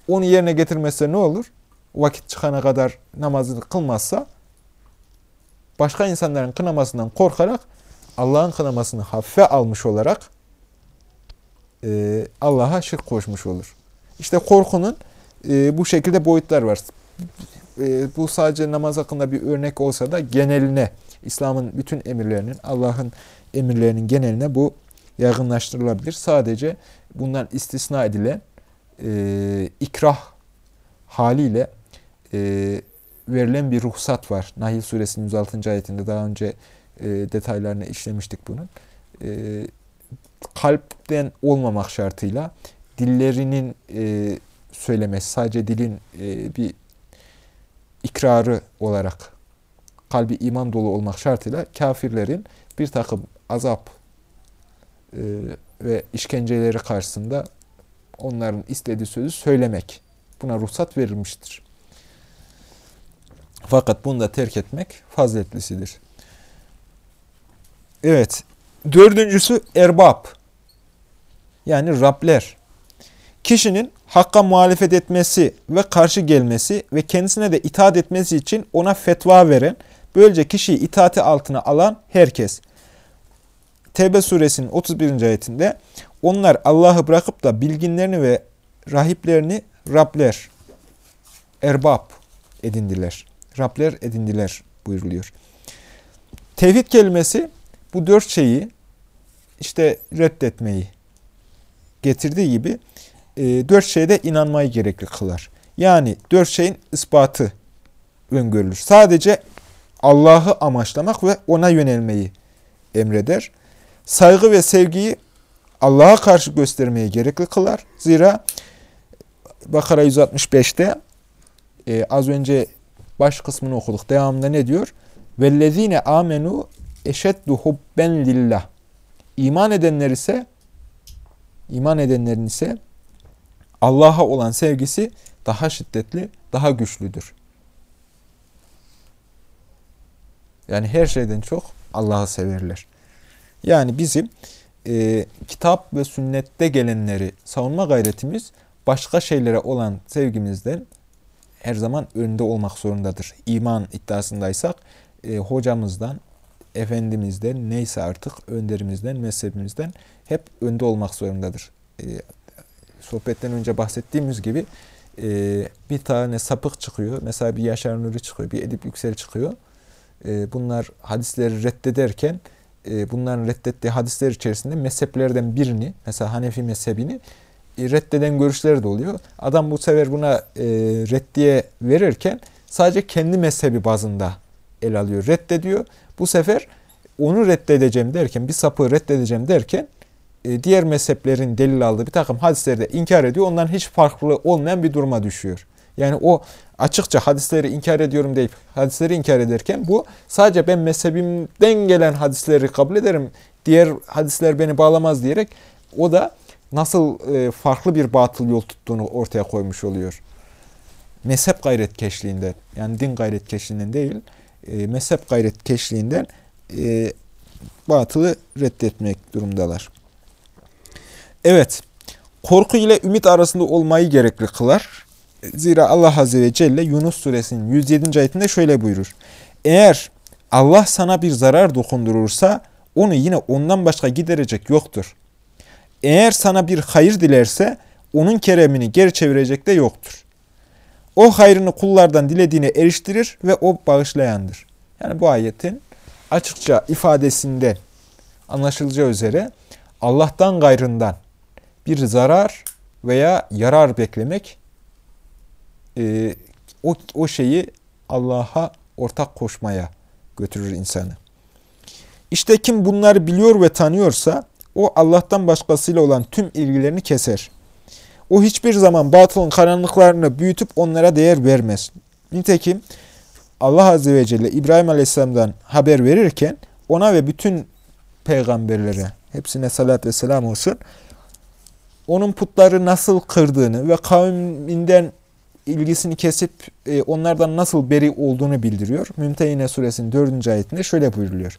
onu yerine getirmezse ne olur? Vakit çıkana kadar namazını kılmazsa başka insanların kınamasından korkarak Allah'ın kınamasını hafife almış olarak e, Allah'a şirk koşmuş olur. İşte korkunun e, bu şekilde boyutlar var. E, bu sadece namaz hakkında bir örnek olsa da geneline, İslam'ın bütün emirlerinin, Allah'ın emirlerinin geneline bu yaygınlaştırılabilir. Sadece bundan istisna edilen e, ikrah haliyle e, verilen bir ruhsat var. Nahil suresinin 106. ayetinde daha önce e, detaylarını işlemiştik bunun. E, kalpten olmamak şartıyla dillerinin e, söylemesi, sadece dilin e, bir ikrarı olarak kalbi iman dolu olmak şartıyla kafirlerin bir takım azap e, ve işkenceleri karşısında onların istediği sözü söylemek. Buna ruhsat verilmiştir. Fakat bunu da terk etmek faziletlisidir. Evet. Dördüncüsü erbab. Yani Rabler. Kişinin hakka muhalefet etmesi ve karşı gelmesi ve kendisine de itaat etmesi için ona fetva veren, böylece kişiyi itaati altına alan herkes. Tevbe suresinin 31. ayetinde onlar Allah'ı bırakıp da bilginlerini ve rahiplerini Rabler, erbab edindiler. Rabler edindiler buyuruluyor. Tevhid kelimesi bu dört şeyi işte reddetmeyi getirdiği gibi e, dört şeyde inanmayı gerekli kılar. Yani dört şeyin ispatı öngörülür. Sadece Allah'ı amaçlamak ve ona yönelmeyi emreder. Saygı ve sevgiyi Allah'a karşı göstermeyi gerekli kılar. Zira Bakara 165'te e, az önce baş kısmını okuduk. Devamında ne diyor? Vellezine amenu eşeddu hubben lillah. İman edenler ise iman edenlerin ise Allah'a olan sevgisi daha şiddetli, daha güçlüdür. Yani her şeyden çok Allah'ı severler. Yani bizim e, kitap ve sünnette gelenleri savunma gayretimiz başka şeylere olan sevgimizden her zaman önde olmak zorundadır. İman iddiasındaysak e, hocamızdan, efendimizden, neyse artık önderimizden, mezhebimizden hep önde olmak zorundadır. E, sohbetten önce bahsettiğimiz gibi e, bir tane sapık çıkıyor. Mesela bir Yaşar Nuri çıkıyor, bir Edip Yüksel çıkıyor. E, bunlar hadisleri reddederken e, bunların reddettiği hadisler içerisinde mezheplerden birini, mesela Hanefi mezhebini reddeden görüşleri de oluyor. Adam bu sefer buna e, reddiye verirken sadece kendi mezhebi bazında el alıyor, reddediyor. Bu sefer onu reddedeceğim derken, bir sapığı reddedeceğim derken e, diğer mezheplerin delil aldığı bir takım hadisleri de inkar ediyor. Ondan hiç farklı olmayan bir duruma düşüyor. Yani o açıkça hadisleri inkar ediyorum deyip hadisleri inkar ederken bu sadece ben mezhebimden gelen hadisleri kabul ederim. Diğer hadisler beni bağlamaz diyerek o da nasıl e, farklı bir batıl yol tuttuğunu ortaya koymuş oluyor. Mezhep gayretkeşliğinden yani din gayretkeşliğinden değil e, mezhep gayretkeşliğinden e, batılı reddetmek durumdalar. Evet, korku ile ümit arasında olmayı gerekli kılar. Zira Allah Azze ve Celle Yunus suresinin 107. ayetinde şöyle buyurur. Eğer Allah sana bir zarar dokundurursa onu yine ondan başka giderecek yoktur. Eğer sana bir hayır dilerse onun keremini geri çevirecek de yoktur. O hayrını kullardan dilediğine eriştirir ve o bağışlayandır. Yani bu ayetin açıkça ifadesinde anlaşılacağı üzere Allah'tan gayrından bir zarar veya yarar beklemek e, o, o şeyi Allah'a ortak koşmaya götürür insanı. İşte kim bunları biliyor ve tanıyorsa o Allah'tan başkasıyla olan tüm ilgilerini keser. O hiçbir zaman batılın karanlıklarını büyütüp onlara değer vermez. Nitekim Allah Azze ve Celle İbrahim Aleyhisselam'dan haber verirken ona ve bütün peygamberlere hepsine salat ve selam olsun onun putları nasıl kırdığını ve kavminden ilgisini kesip e, onlardan nasıl beri olduğunu bildiriyor. Mümtehine suresinin 4. ayetinde şöyle buyuruluyor.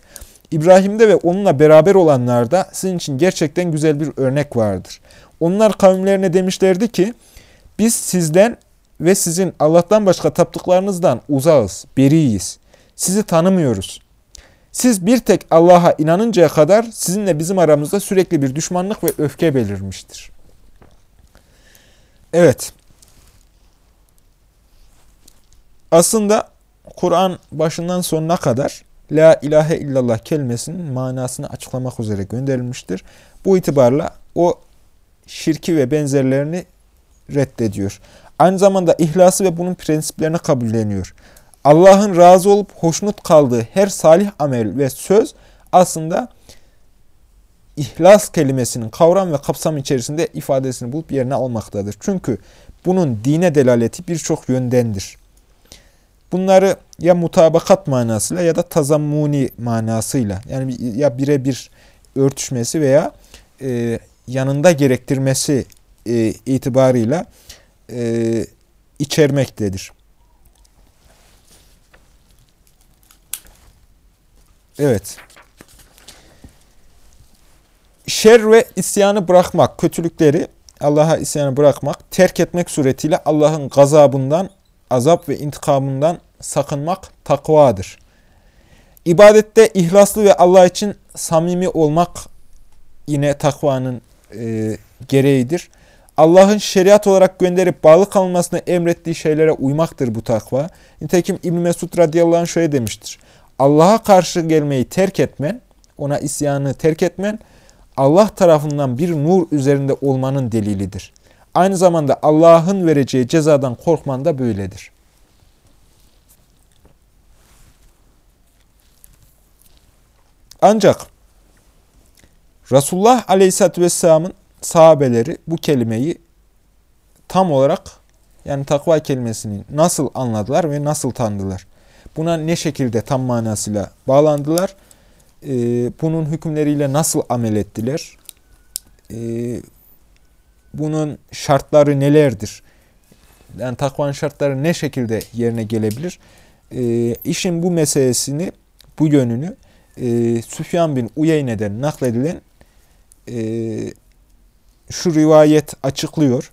İbrahim'de ve onunla beraber olanlarda sizin için gerçekten güzel bir örnek vardır. Onlar kavimlerine demişlerdi ki, biz sizden ve sizin Allah'tan başka taptıklarınızdan uzağız, beriyiz. Sizi tanımıyoruz. Siz bir tek Allah'a inanıncaya kadar sizinle bizim aramızda sürekli bir düşmanlık ve öfke belirmiştir. Evet. Aslında Kur'an başından sonuna kadar La ilahe illallah kelimesinin manasını açıklamak üzere gönderilmiştir. Bu itibarla o şirki ve benzerlerini reddediyor. Aynı zamanda ihlası ve bunun prensiplerini kabulleniyor. Allah'ın razı olup hoşnut kaldığı her salih amel ve söz aslında ihlas kelimesinin kavram ve kapsam içerisinde ifadesini bulup yerine almaktadır. Çünkü bunun dine delaleti birçok yöndendir. Bunları ya mutabakat manasıyla ya da tazammuni manasıyla yani ya birebir örtüşmesi veya e, yanında gerektirmesi e, itibarıyla e, içermektedir. Evet. Şer ve isyanı bırakmak, kötülükleri Allah'a isyanı bırakmak, terk etmek suretiyle Allah'ın gazabından azap ve intikamından sakınmak takvadır. İbadette ihlaslı ve Allah için samimi olmak yine takvanın e, gereğidir. Allah'ın şeriat olarak gönderip bağlı kalmasını emrettiği şeylere uymaktır bu takva. Nitekim İbn Mesud radıyallahu anh şöyle demiştir. Allah'a karşı gelmeyi terk etmen, ona isyanı terk etmen, Allah tarafından bir nur üzerinde olmanın delilidir. Aynı zamanda Allah'ın vereceği cezadan korkman da böyledir. Ancak Resulullah Aleyhisselatü Vesselam'ın sahabeleri bu kelimeyi tam olarak yani takva kelimesini nasıl anladılar ve nasıl tanıdılar? Buna ne şekilde tam manasıyla bağlandılar? Ee, bunun hükümleriyle nasıl amel ettiler? Ee, bunun şartları nelerdir? Yani takvanın şartları ne şekilde yerine gelebilir? Ee, işin bu meselesini, bu yönünü e, Süfyan bin Uyeyne'den nakledilen e, şu rivayet açıklıyor.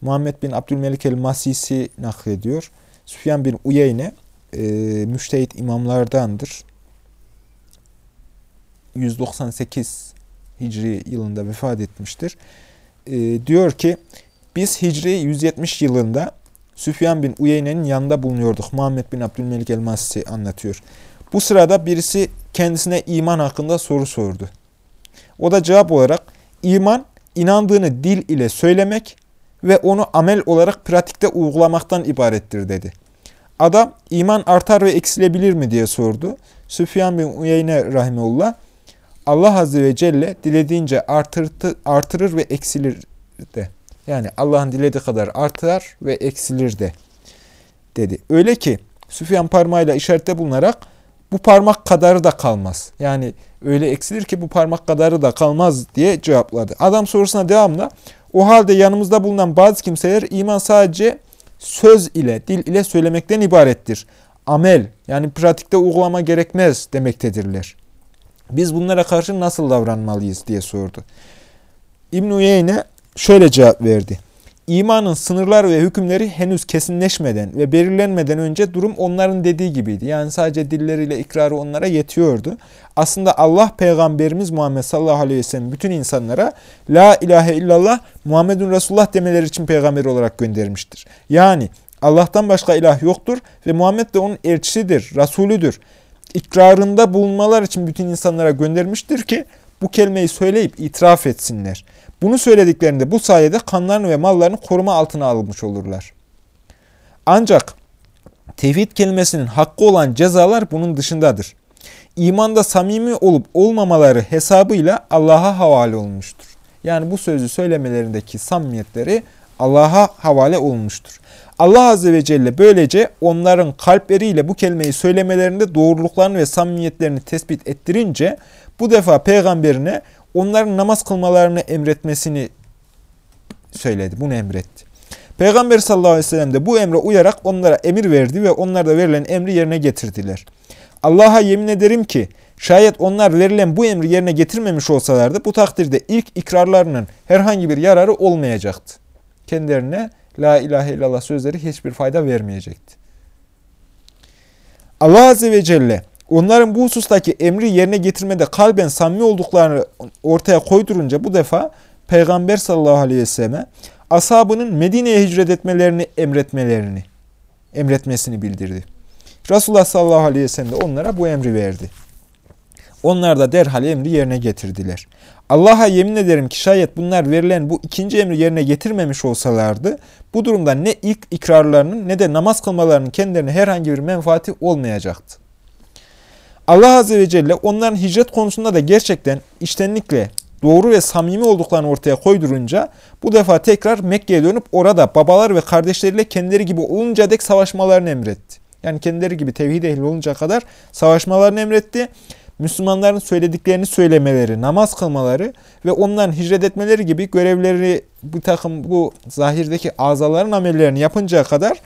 Muhammed bin Abdülmelik el-Masisi naklediyor. Süfyan bin Uyeyne e, müştehit imamlardandır. 198 Hicri yılında vefat etmiştir. E, diyor ki, biz Hicri 170 yılında Süfyan bin Uyeyne'nin yanında bulunuyorduk. Muhammed bin Abdülmelik el-Masisi anlatıyor. Bu sırada birisi kendisine iman hakkında soru sordu. O da cevap olarak, iman inandığını dil ile söylemek ve onu amel olarak pratikte uygulamaktan ibarettir dedi. Adam iman artar ve eksilebilir mi diye sordu. Süfyan bin Uyeyne rahimeullah Allah Azze ve Celle dilediğince artırır ve eksilir de. Yani Allah'ın dilediği kadar artar ve eksilir de dedi. Öyle ki Süfyan parmağıyla işarette bulunarak bu parmak kadarı da kalmaz. Yani öyle eksilir ki bu parmak kadarı da kalmaz diye cevapladı. Adam sorusuna devamla o halde yanımızda bulunan bazı kimseler iman sadece söz ile, dil ile söylemekten ibarettir. Amel yani pratikte uygulama gerekmez demektedirler. Biz bunlara karşı nasıl davranmalıyız diye sordu. İbn-i şöyle cevap verdi. İmanın sınırlar ve hükümleri henüz kesinleşmeden ve belirlenmeden önce durum onların dediği gibiydi. Yani sadece dilleriyle ikrarı onlara yetiyordu. Aslında Allah Peygamberimiz Muhammed sallallahu aleyhi ve sellem bütün insanlara La ilahe illallah Muhammedun Resulullah demeleri için peygamber olarak göndermiştir. Yani Allah'tan başka ilah yoktur ve Muhammed de onun elçisidir, Resulüdür. İkrarında bulunmalar için bütün insanlara göndermiştir ki bu kelimeyi söyleyip itiraf etsinler. Bunu söylediklerinde bu sayede kanlarını ve mallarını koruma altına almış olurlar. Ancak tevhid kelimesinin hakkı olan cezalar bunun dışındadır. İmanda samimi olup olmamaları hesabıyla Allah'a havale olmuştur. Yani bu sözü söylemelerindeki samimiyetleri Allah'a havale olmuştur. Allah Azze ve Celle böylece onların kalpleriyle bu kelimeyi söylemelerinde doğruluklarını ve samimiyetlerini tespit ettirince bu defa peygamberine onların namaz kılmalarını emretmesini söyledi. Bunu emretti. Peygamber sallallahu aleyhi ve sellem de bu emre uyarak onlara emir verdi ve onlar da verilen emri yerine getirdiler. Allah'a yemin ederim ki şayet onlar verilen bu emri yerine getirmemiş olsalardı bu takdirde ilk ikrarlarının herhangi bir yararı olmayacaktı. Kendilerine la ilahe illallah sözleri hiçbir fayda vermeyecekti. Allah Azze ve Celle onların bu husustaki emri yerine getirmede kalben samimi olduklarını ortaya koydurunca bu defa Peygamber sallallahu aleyhi ve selleme ashabının Medine'ye hicret etmelerini emretmelerini emretmesini bildirdi. Resulullah sallallahu aleyhi ve sellem de onlara bu emri verdi. Onlar da derhal emri yerine getirdiler. Allah'a yemin ederim ki şayet bunlar verilen bu ikinci emri yerine getirmemiş olsalardı, bu durumda ne ilk ikrarlarının ne de namaz kılmalarının kendilerine herhangi bir menfaati olmayacaktı. Allah Azze ve Celle onların hicret konusunda da gerçekten iştenlikle doğru ve samimi olduklarını ortaya koydurunca bu defa tekrar Mekke'ye dönüp orada babalar ve kardeşleriyle kendileri gibi olunca dek savaşmalarını emretti. Yani kendileri gibi tevhid ehli olunca kadar savaşmalarını emretti. Müslümanların söylediklerini söylemeleri, namaz kılmaları ve onların hicret etmeleri gibi görevleri bu takım bu zahirdeki azaların amellerini yapıncaya kadar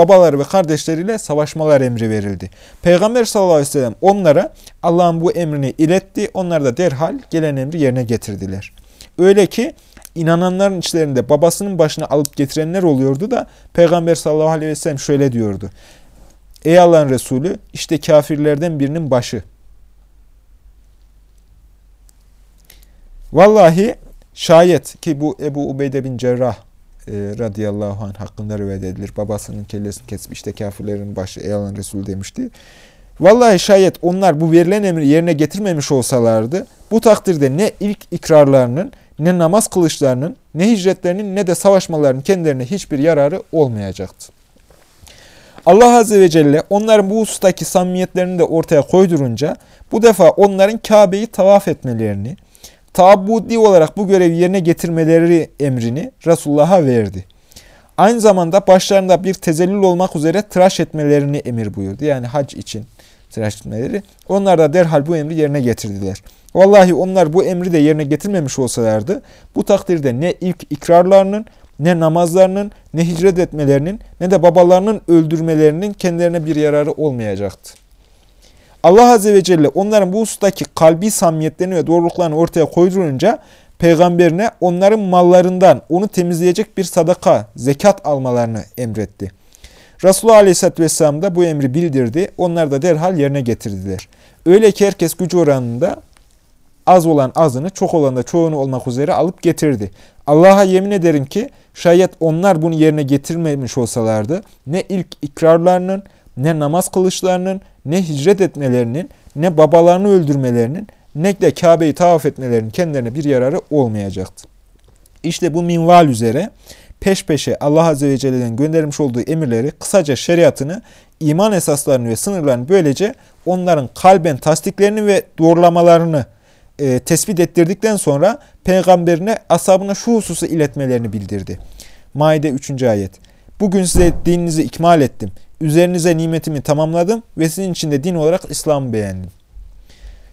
babaları ve kardeşleriyle savaşmalar emri verildi. Peygamber sallallahu aleyhi ve sellem onlara Allah'ın bu emrini iletti. Onlar da derhal gelen emri yerine getirdiler. Öyle ki inananların içlerinde babasının başına alıp getirenler oluyordu da Peygamber sallallahu aleyhi ve sellem şöyle diyordu. Ey Allah'ın Resulü işte kafirlerden birinin başı. Vallahi şayet ki bu Ebu Ubeyde bin Cerrah e, radıyallahu anh hakkında rivayet edilir. Babasının kellesini kesip işte kafirlerin başı ey Allah'ın Resulü demişti. Vallahi şayet onlar bu verilen emri yerine getirmemiş olsalardı bu takdirde ne ilk ikrarlarının ne namaz kılıçlarının ne hicretlerinin ne de savaşmalarının kendilerine hiçbir yararı olmayacaktı. Allah Azze ve Celle onların bu husustaki samimiyetlerini de ortaya koydurunca bu defa onların Kabe'yi tavaf etmelerini, taabudi olarak bu görevi yerine getirmeleri emrini Resulullah'a verdi. Aynı zamanda başlarında bir tezellül olmak üzere tıraş etmelerini emir buyurdu. Yani hac için tıraş etmeleri. Onlar da derhal bu emri yerine getirdiler. Vallahi onlar bu emri de yerine getirmemiş olsalardı bu takdirde ne ilk ikrarlarının ne namazlarının ne hicret etmelerinin ne de babalarının öldürmelerinin kendilerine bir yararı olmayacaktı. Allah Azze ve Celle onların bu husustaki kalbi samimiyetlerini ve doğruluklarını ortaya koydurunca peygamberine onların mallarından onu temizleyecek bir sadaka, zekat almalarını emretti. Resulullah Aleyhisselatü Vesselam da bu emri bildirdi. Onlar da derhal yerine getirdiler. Öyle ki herkes gücü oranında az olan azını, çok olan da çoğunu olmak üzere alıp getirdi. Allah'a yemin ederim ki şayet onlar bunu yerine getirmemiş olsalardı ne ilk ikrarlarının, ne namaz kılıçlarının, ne hicret etmelerinin, ne babalarını öldürmelerinin, ne de Kabe'yi tavaf etmelerinin kendilerine bir yararı olmayacaktı. İşte bu minval üzere peş peşe Allah Azze ve Celle'den göndermiş olduğu emirleri, kısaca şeriatını, iman esaslarını ve sınırlarını böylece onların kalben tasdiklerini ve doğrulamalarını e, tespit ettirdikten sonra peygamberine, ashabına şu hususu iletmelerini bildirdi. Maide 3. ayet. Bugün size dininizi ikmal ettim. Üzerinize nimetimi tamamladım ve sizin için de din olarak İslam'ı beğendim.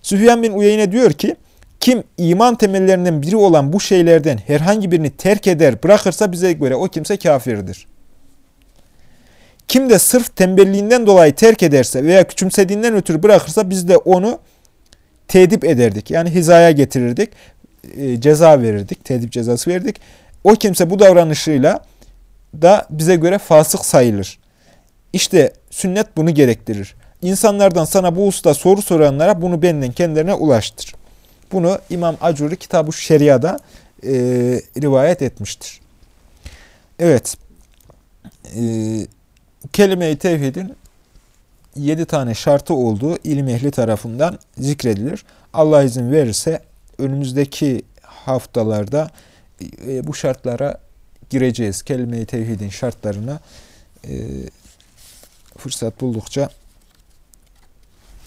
Süfyan bin Uyeyne diyor ki, kim iman temellerinden biri olan bu şeylerden herhangi birini terk eder, bırakırsa bize göre o kimse kafirdir. Kim de sırf tembelliğinden dolayı terk ederse veya küçümsediğinden ötürü bırakırsa biz de onu tedip ederdik. Yani hizaya getirirdik, e, ceza verirdik, tedip cezası verirdik. O kimse bu davranışıyla da bize göre fasık sayılır. İşte sünnet bunu gerektirir. İnsanlardan sana bu usta soru soranlara bunu benden kendilerine ulaştır. Bunu İmam Acuri Kitab-ı Şeria'da e, rivayet etmiştir. Evet. E, Kelime-i Tevhid'in yedi tane şartı olduğu ilim ehli tarafından zikredilir. Allah izin verirse önümüzdeki haftalarda e, bu şartlara gireceğiz. Kelime-i Tevhid'in şartlarına e, fırsat buldukça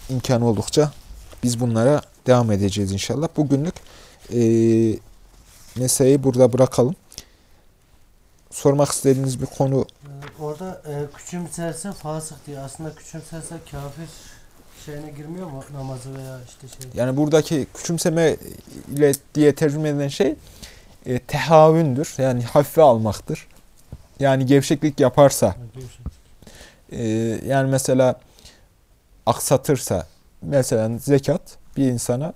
imkan oldukça biz bunlara devam edeceğiz inşallah. Bugünlük e, meseleyi burada bırakalım. Sormak istediğiniz bir konu Ee, Orada e, küçümserse fasık diye. Aslında küçümserse kafir şeyine girmiyor mu namazı veya işte şey. yani buradaki küçümseme ile diye tercüme edilen şey e, tehavündür. Yani hafife almaktır. Yani gevşeklik yaparsa gevşek. E, yani mesela aksatırsa mesela zekat bir insana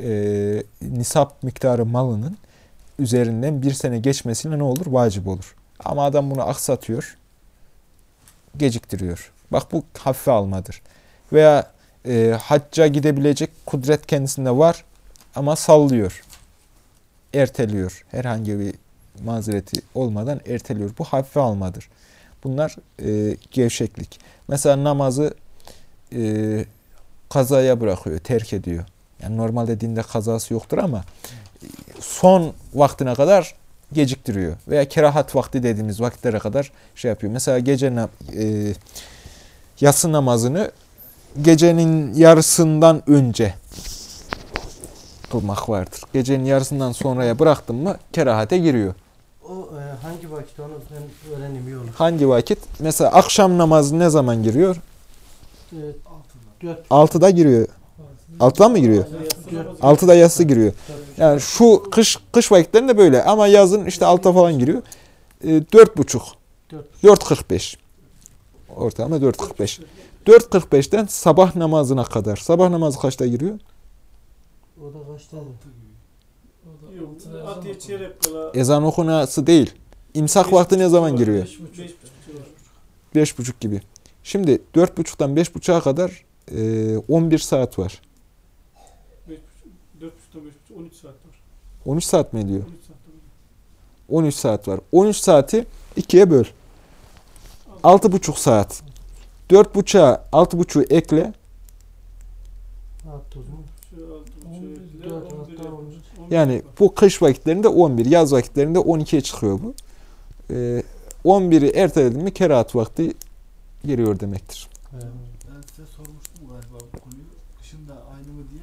e, nisap miktarı malının üzerinden bir sene geçmesine ne olur? Vacip olur. Ama adam bunu aksatıyor, geciktiriyor. Bak bu hafife almadır. Veya e, hacca gidebilecek kudret kendisinde var ama sallıyor. Erteliyor. Herhangi bir mazereti olmadan erteliyor. Bu hafife almadır. Bunlar e, gevşeklik. Mesela namazı e, kazaya bırakıyor, terk ediyor. Yani normalde dinde kazası yoktur ama son vaktine kadar geciktiriyor. Veya kerahat vakti dediğimiz vakitlere kadar şey yapıyor. Mesela gece e, yatsı namazını gecenin yarısından önce kılmak vardır. Gecenin yarısından sonraya bıraktın mı kerahate giriyor. O e, hangi vakit onu ben öğreneyim iyi olur. Hangi vakit? Mesela akşam namazı ne zaman giriyor? E, dört, 6'da giriyor. 6'dan mı giriyor? dört, 6'da yatsı giriyor. Yani şu kış kış vakitlerinde böyle ama yazın işte 6'da falan giriyor. E, 4.30. dört. 4.45. Ortalama 4.45. 4.45'ten sabah namazına kadar. Sabah namazı kaçta giriyor? O da kaçta? Yok. Ezan okunası değil. İmsak vakti ne zaman giriyor? Beş buçuk civarı. 5.30 gibi. Şimdi 4.30'dan 5.30'a kadar e, 11 saat var. 4.30'dan 5.30 13 saat var. 13 saat mi ediyor? 13 saat var. 13 saat var. 13 saati 2'ye böl. 6.5 saat. 4.5'a 6.5'u ekle. At tozunu. Şu altı buçuk 11, ekle, dört, 11 hatta yapar. 13. 11 Yani bu kış vakitlerinde 11, yaz vakitlerinde 12'ye çıkıyor bu. Ee, 11'i erteledin mi kerahat vakti giriyor demektir. Evet. Ben size sormuştum galiba bu konuyu. Kışın da aynı mı diye.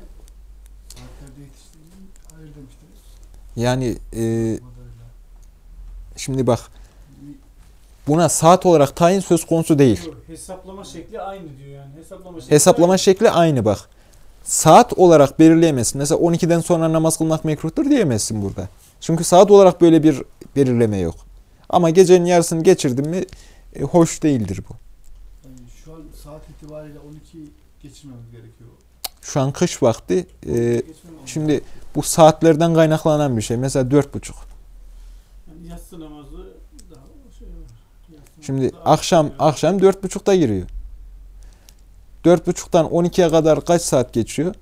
Saatlerde yetiştiğini hayır demiştiniz. Yani e, şimdi bak buna saat olarak tayin söz konusu değil. Hesaplama şekli aynı diyor yani. Hesaplama şekli Hesaplama aynı. şekli aynı bak. Saat olarak belirleyemezsin. Mesela 12'den sonra namaz kılmak mekruhtur diyemezsin burada. Çünkü saat olarak böyle bir belirleme yok. Ama gecenin yarısını geçirdin mi e, hoş değildir bu. Yani şu an saat itibariyle 12 geçirmemiz gerekiyor. Şu an kış vakti. e, şimdi bu saatlerden kaynaklanan bir şey. Mesela dört buçuk. Yani yatsı namazı daha şey var. Yatsı Şimdi akşam akşam akşam dört buçukta giriyor. Dört buçuktan 12'ye kadar kaç saat geçiyor?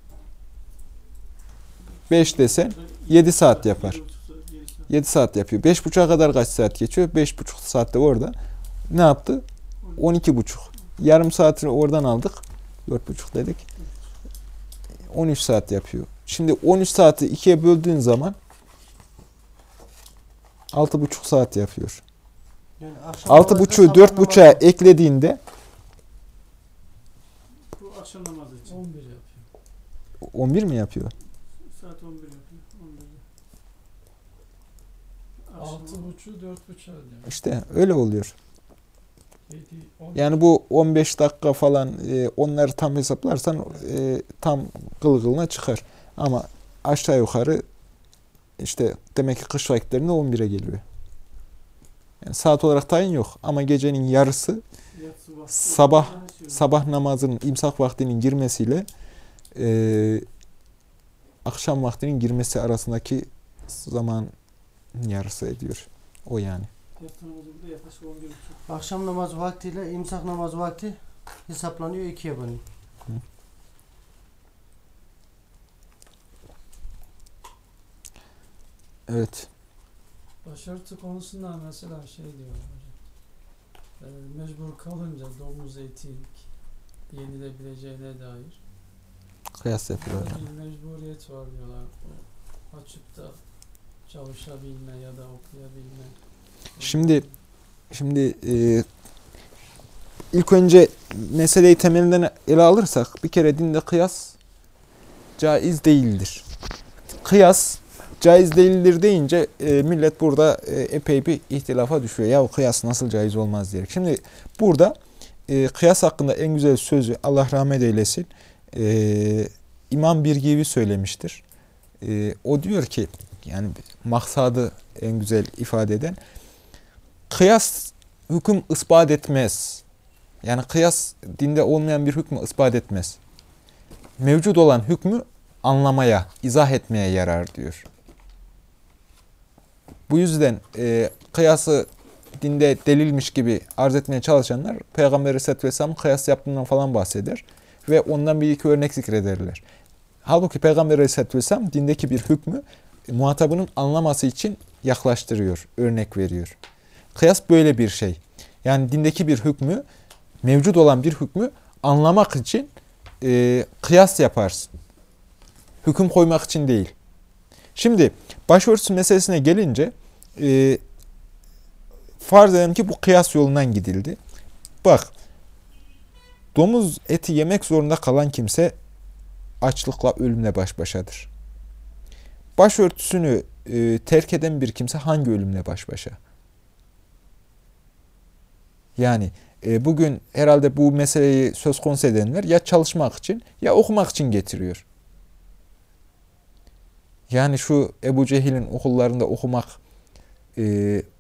5 desen yedi saat yapar. yedi buçuk saat, yedi saat. 7 saat yapıyor. 5.30'a kadar kaç saat geçiyor? 5.5 saatte orada. Ne yaptı? 12.5. Yarım saatini oradan aldık. 4.5 dedik. 13 saat yapıyor. Şimdi 13 saati ikiye böldüğün zaman 6.5 saat yapıyor. Yani akşam namazı, 6.5'u sabah 4.5'a namazı. eklediğinde akşam namazı için. 11 yapıyor. 11 mi yapıyor? Saat 11 yapıyor. 11'de. Akşam- Altı buçuğu dört buçuğa diyor. İşte öyle oluyor. Yani bu 15 dakika falan e, onları tam hesaplarsan e, tam kıl kılına çıkar. Ama aşağı yukarı işte demek ki kış vakitlerinde 11'e geliyor. Yani saat olarak tayin yok ama gecenin yarısı. Sabah- sabah namazının imsak vaktinin girmesiyle e, akşam vaktinin girmesi arasındaki zaman yarısı ediyor. O yani. Yatsı namazı bir de yaklaşık 11 buçuk. Akşam namazı vaktiyle imsak namazı vakti hesaplanıyor ikiye bölünüyor. Evet. Başörtü konusunda mesela şey diyor Ee, mecbur kalınca domuz eti yenilebileceğine dair. Kıyas yapıyorlar. Bir mecburiyet var diyorlar. O açıp da çalışabilme ya da okuyabilme. Şimdi Şimdi e, ilk önce meseleyi temelinden ele alırsak bir kere dinde kıyas caiz değildir. Kıyas caiz değildir deyince e, millet burada e, epey bir ihtilafa düşüyor. Ya kıyas nasıl caiz olmaz diyerek. Şimdi burada e, kıyas hakkında en güzel sözü Allah rahmet eylesin. E, İmam Birgivi söylemiştir. E, o diyor ki yani maksadı en güzel ifade eden kıyas hüküm ispat etmez. Yani kıyas dinde olmayan bir hükmü ispat etmez. Mevcut olan hükmü anlamaya, izah etmeye yarar diyor. Bu yüzden e, kıyası dinde delilmiş gibi arz etmeye çalışanlar Peygamber Aleyhisselatü Vesselam'ın kıyas yaptığından falan bahseder ve ondan bir iki örnek zikrederler. Halbuki Peygamber Aleyhisselatü Vesselam dindeki bir hükmü muhatabının anlaması için yaklaştırıyor, örnek veriyor. Kıyas böyle bir şey. Yani dindeki bir hükmü, mevcut olan bir hükmü anlamak için e, kıyas yaparsın. Hüküm koymak için değil. Şimdi başörtüsü meselesine gelince e, farz edelim ki bu kıyas yolundan gidildi. Bak domuz eti yemek zorunda kalan kimse açlıkla ölümle baş başadır. Başörtüsünü e, terk eden bir kimse hangi ölümle baş başa? Yani e, bugün herhalde bu meseleyi söz konusu edenler ya çalışmak için ya okumak için getiriyor. Yani şu Ebu Cehil'in okullarında okumak e,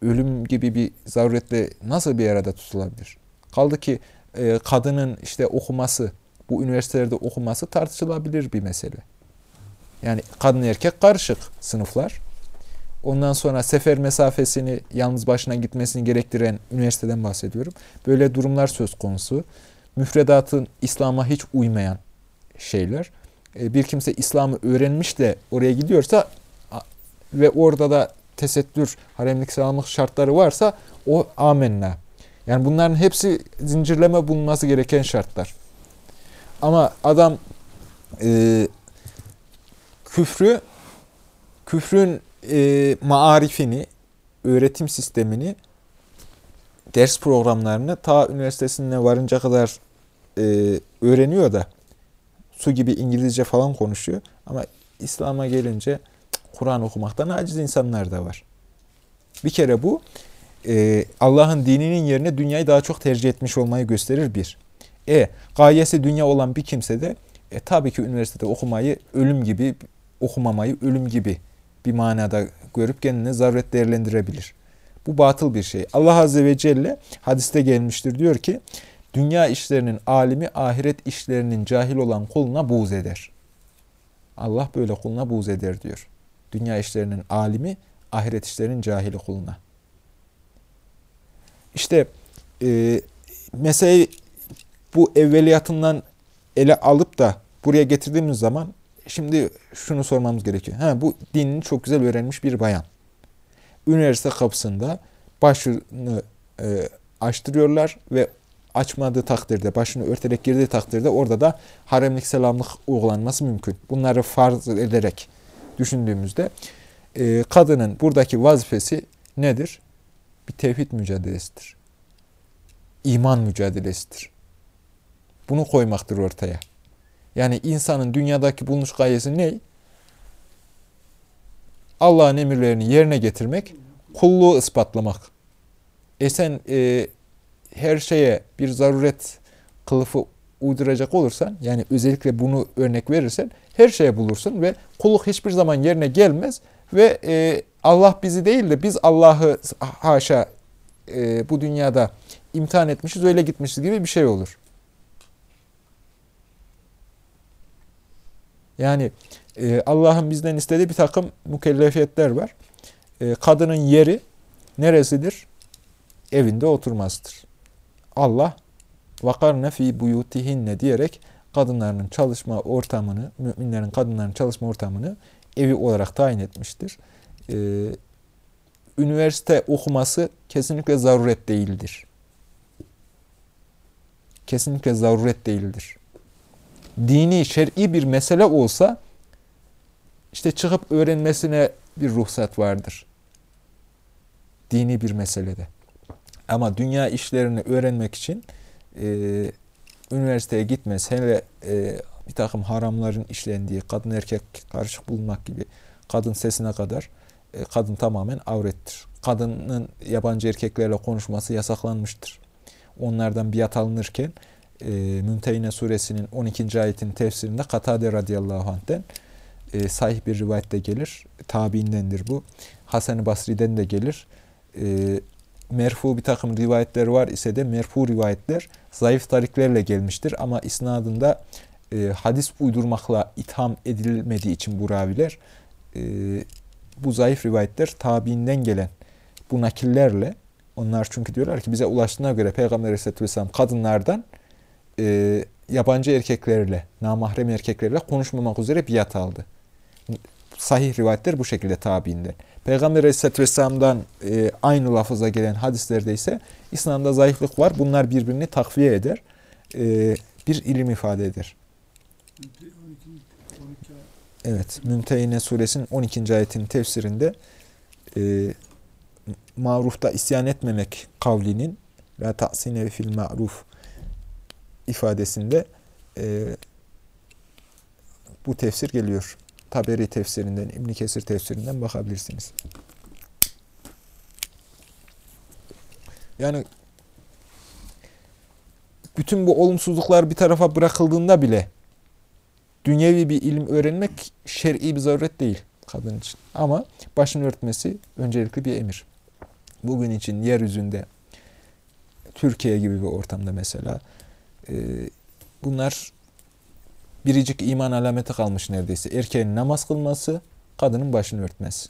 ölüm gibi bir zaruretle nasıl bir arada tutulabilir? Kaldı ki e, kadının işte okuması, bu üniversitelerde okuması tartışılabilir bir mesele. Yani kadın erkek karışık sınıflar. ondan sonra sefer mesafesini yalnız başına gitmesini gerektiren üniversiteden bahsediyorum. Böyle durumlar söz konusu. Müfredatın İslam'a hiç uymayan şeyler. E, bir kimse İslam'ı öğrenmiş de oraya gidiyorsa ve orada da tesettür, haremlik selamlık şartları varsa o amenna. Yani bunların hepsi zincirleme bulunması gereken şartlar. Ama adam e, küfrü, küfrün e, maarifini, öğretim sistemini, ders programlarını ta üniversitesine varınca kadar e, öğreniyor da su gibi İngilizce falan konuşuyor. Ama İslam'a gelince Kur'an okumaktan aciz insanlar da var. Bir kere bu e, Allah'ın dininin yerine dünyayı daha çok tercih etmiş olmayı gösterir bir. E, gayesi dünya olan bir kimse de e, tabii ki üniversitede okumayı ölüm gibi, okumamayı ölüm gibi bir manada görüp kendine zaruret değerlendirebilir. Bu batıl bir şey. Allah Azze ve Celle hadiste gelmiştir diyor ki, dünya işlerinin alimi ahiret işlerinin cahil olan kuluna buğz eder. Allah böyle kuluna buğz eder diyor. Dünya işlerinin alimi ahiret işlerinin cahili kuluna. İşte e, meseleyi bu evveliyatından ele alıp da buraya getirdiğimiz zaman şimdi şunu sormamız gerekiyor. Ha, bu dinini çok güzel öğrenmiş bir bayan. Üniversite kapısında başını e, açtırıyorlar ve açmadığı takdirde, başını örterek girdiği takdirde orada da haremlik selamlık uygulanması mümkün. Bunları farz ederek düşündüğümüzde e, kadının buradaki vazifesi nedir? Bir tevhid mücadelesidir. İman mücadelesidir. Bunu koymaktır ortaya. Yani insanın dünyadaki bulunuş gayesi ne? Allah'ın emirlerini yerine getirmek, kulluğu ispatlamak. E sen e, her şeye bir zaruret kılıfı uyduracak olursan, yani özellikle bunu örnek verirsen, her şeye bulursun ve kulluk hiçbir zaman yerine gelmez ve e, Allah bizi değil de biz Allah'ı haşa e, bu dünyada imtihan etmişiz, öyle gitmişiz gibi bir şey olur. Yani e, Allah'ın bizden istediği bir takım mükellefiyetler var. E, kadının yeri neresidir? Evinde oturmasıdır. Allah vakarne fi buyutihinne diyerek kadınların çalışma ortamını, müminlerin kadınların çalışma ortamını evi olarak tayin etmiştir. Ee, üniversite okuması kesinlikle zaruret değildir. Kesinlikle zaruret değildir. Dini, şer'i bir mesele olsa işte çıkıp öğrenmesine bir ruhsat vardır. Dini bir meselede. Ama dünya işlerini öğrenmek için e, üniversiteye gitmez. Hele e, bir takım haramların işlendiği, kadın erkek karışık bulunmak gibi kadın sesine kadar e, kadın tamamen avrettir. Kadının yabancı erkeklerle konuşması yasaklanmıştır. Onlardan biat alınırken e, Mümtehine suresinin 12. ayetin tefsirinde Katade radıyallahu anh'ten e, sahih bir rivayette gelir. Tabiindendir bu. Hasan-ı Basri'den de gelir. E, merfu bir takım rivayetler var ise de merfu rivayetler zayıf tariklerle gelmiştir. Ama isnadında e, hadis uydurmakla itham edilmediği için bu raviler e, bu zayıf rivayetler tabiinden gelen bu nakillerle onlar çünkü diyorlar ki bize ulaştığına göre Peygamber Aleyhisselatü Vesselam kadınlardan e, yabancı erkeklerle, namahrem erkeklerle konuşmamak üzere biat aldı. Sahih rivayetler bu şekilde tabiinden. Peygamber Aleyhisselatü Vesselam'dan e, aynı lafıza gelen hadislerde ise İslam'da zayıflık var. Bunlar birbirini takviye eder. E, bir ilim ifade eder. 12, 12 Evet, Mümtehine suresinin 12. ayetinin tefsirinde e, marufta isyan etmemek kavlinin la ta'sine fil ma'ruf ifadesinde e, bu tefsir geliyor. Taberi tefsirinden, İbn Kesir tefsirinden bakabilirsiniz. Yani bütün bu olumsuzluklar bir tarafa bırakıldığında bile dünyevi bir ilim öğrenmek şer'i bir zaruret değil kadın için. Ama başını örtmesi öncelikli bir emir. Bugün için yeryüzünde Türkiye gibi bir ortamda mesela e, bunlar biricik iman alameti kalmış neredeyse. Erkeğin namaz kılması, kadının başını örtmesi.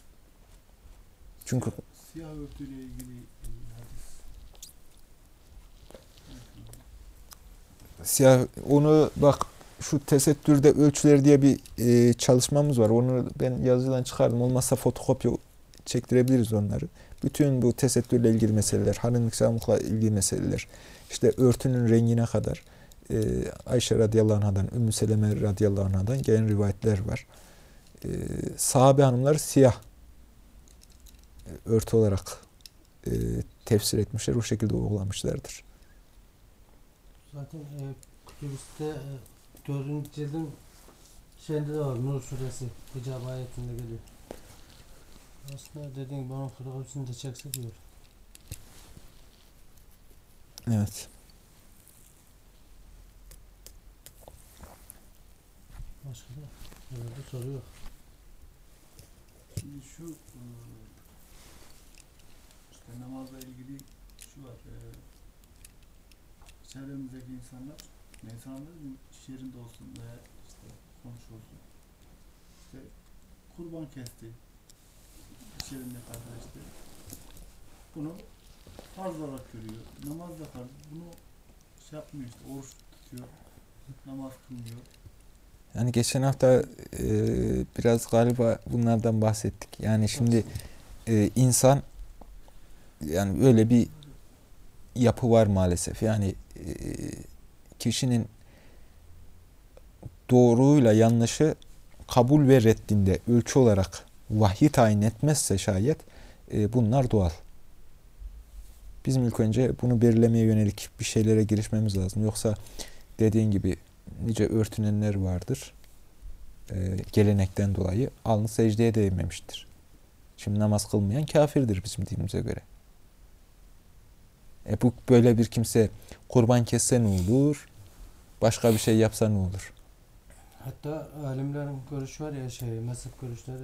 Çünkü Siyah örtüyle ilgili siyah onu bak şu tesettürde ölçüler diye bir e, çalışmamız var. Onu ben yazıdan çıkardım. Olmazsa fotokopi çektirebiliriz onları. Bütün bu tesettürle ilgili meseleler, hanımlık sağlıkla ilgili meseleler, işte örtünün rengine kadar e, Ayşe radıyallahu anh'dan, Ümmü Seleme radıyallahu anh'dan gelen rivayetler var. E, sahabe hanımları siyah e, örtü olarak e, tefsir etmişler, o şekilde uygulamışlardır. Zaten e, kütübüste e, dördüncü cildin şeyinde de var Nur suresi hicab ayetinde geliyor. Aslında dediğin gibi onun fotokopisini de çekse diyor. Evet. Başka da herhalde soru yok. Şimdi şu e, işte namazla ilgili şu var. E, çevremizdeki insanlar insanlar iş yerinde olsun veya işte komşu olsun. İşte kurban kesti. İş yerindeki arkadaşlar. Bunu farz olarak görüyor. Namaz da farz. Bunu şey yapmıyor işte oruç tutuyor. Namaz kılmıyor. Yani geçen hafta e, biraz galiba bunlardan bahsettik. Yani şimdi e, insan yani öyle bir yapı var maalesef. Yani e, kişinin doğruyla yanlışı kabul ve reddinde ölçü olarak vahyi tayin etmezse şayet e, bunlar doğal. Bizim ilk önce bunu belirlemeye yönelik bir şeylere girişmemiz lazım. Yoksa dediğin gibi nice örtünenler vardır. E, gelenekten dolayı alnı secdeye değmemiştir. Şimdi namaz kılmayan kafirdir bizim dinimize göre. E bu böyle bir kimse kurban kesse ne olur? Başka bir şey yapsa ne olur? Hatta alimlerin görüşü var ya şey mezhep görüşleri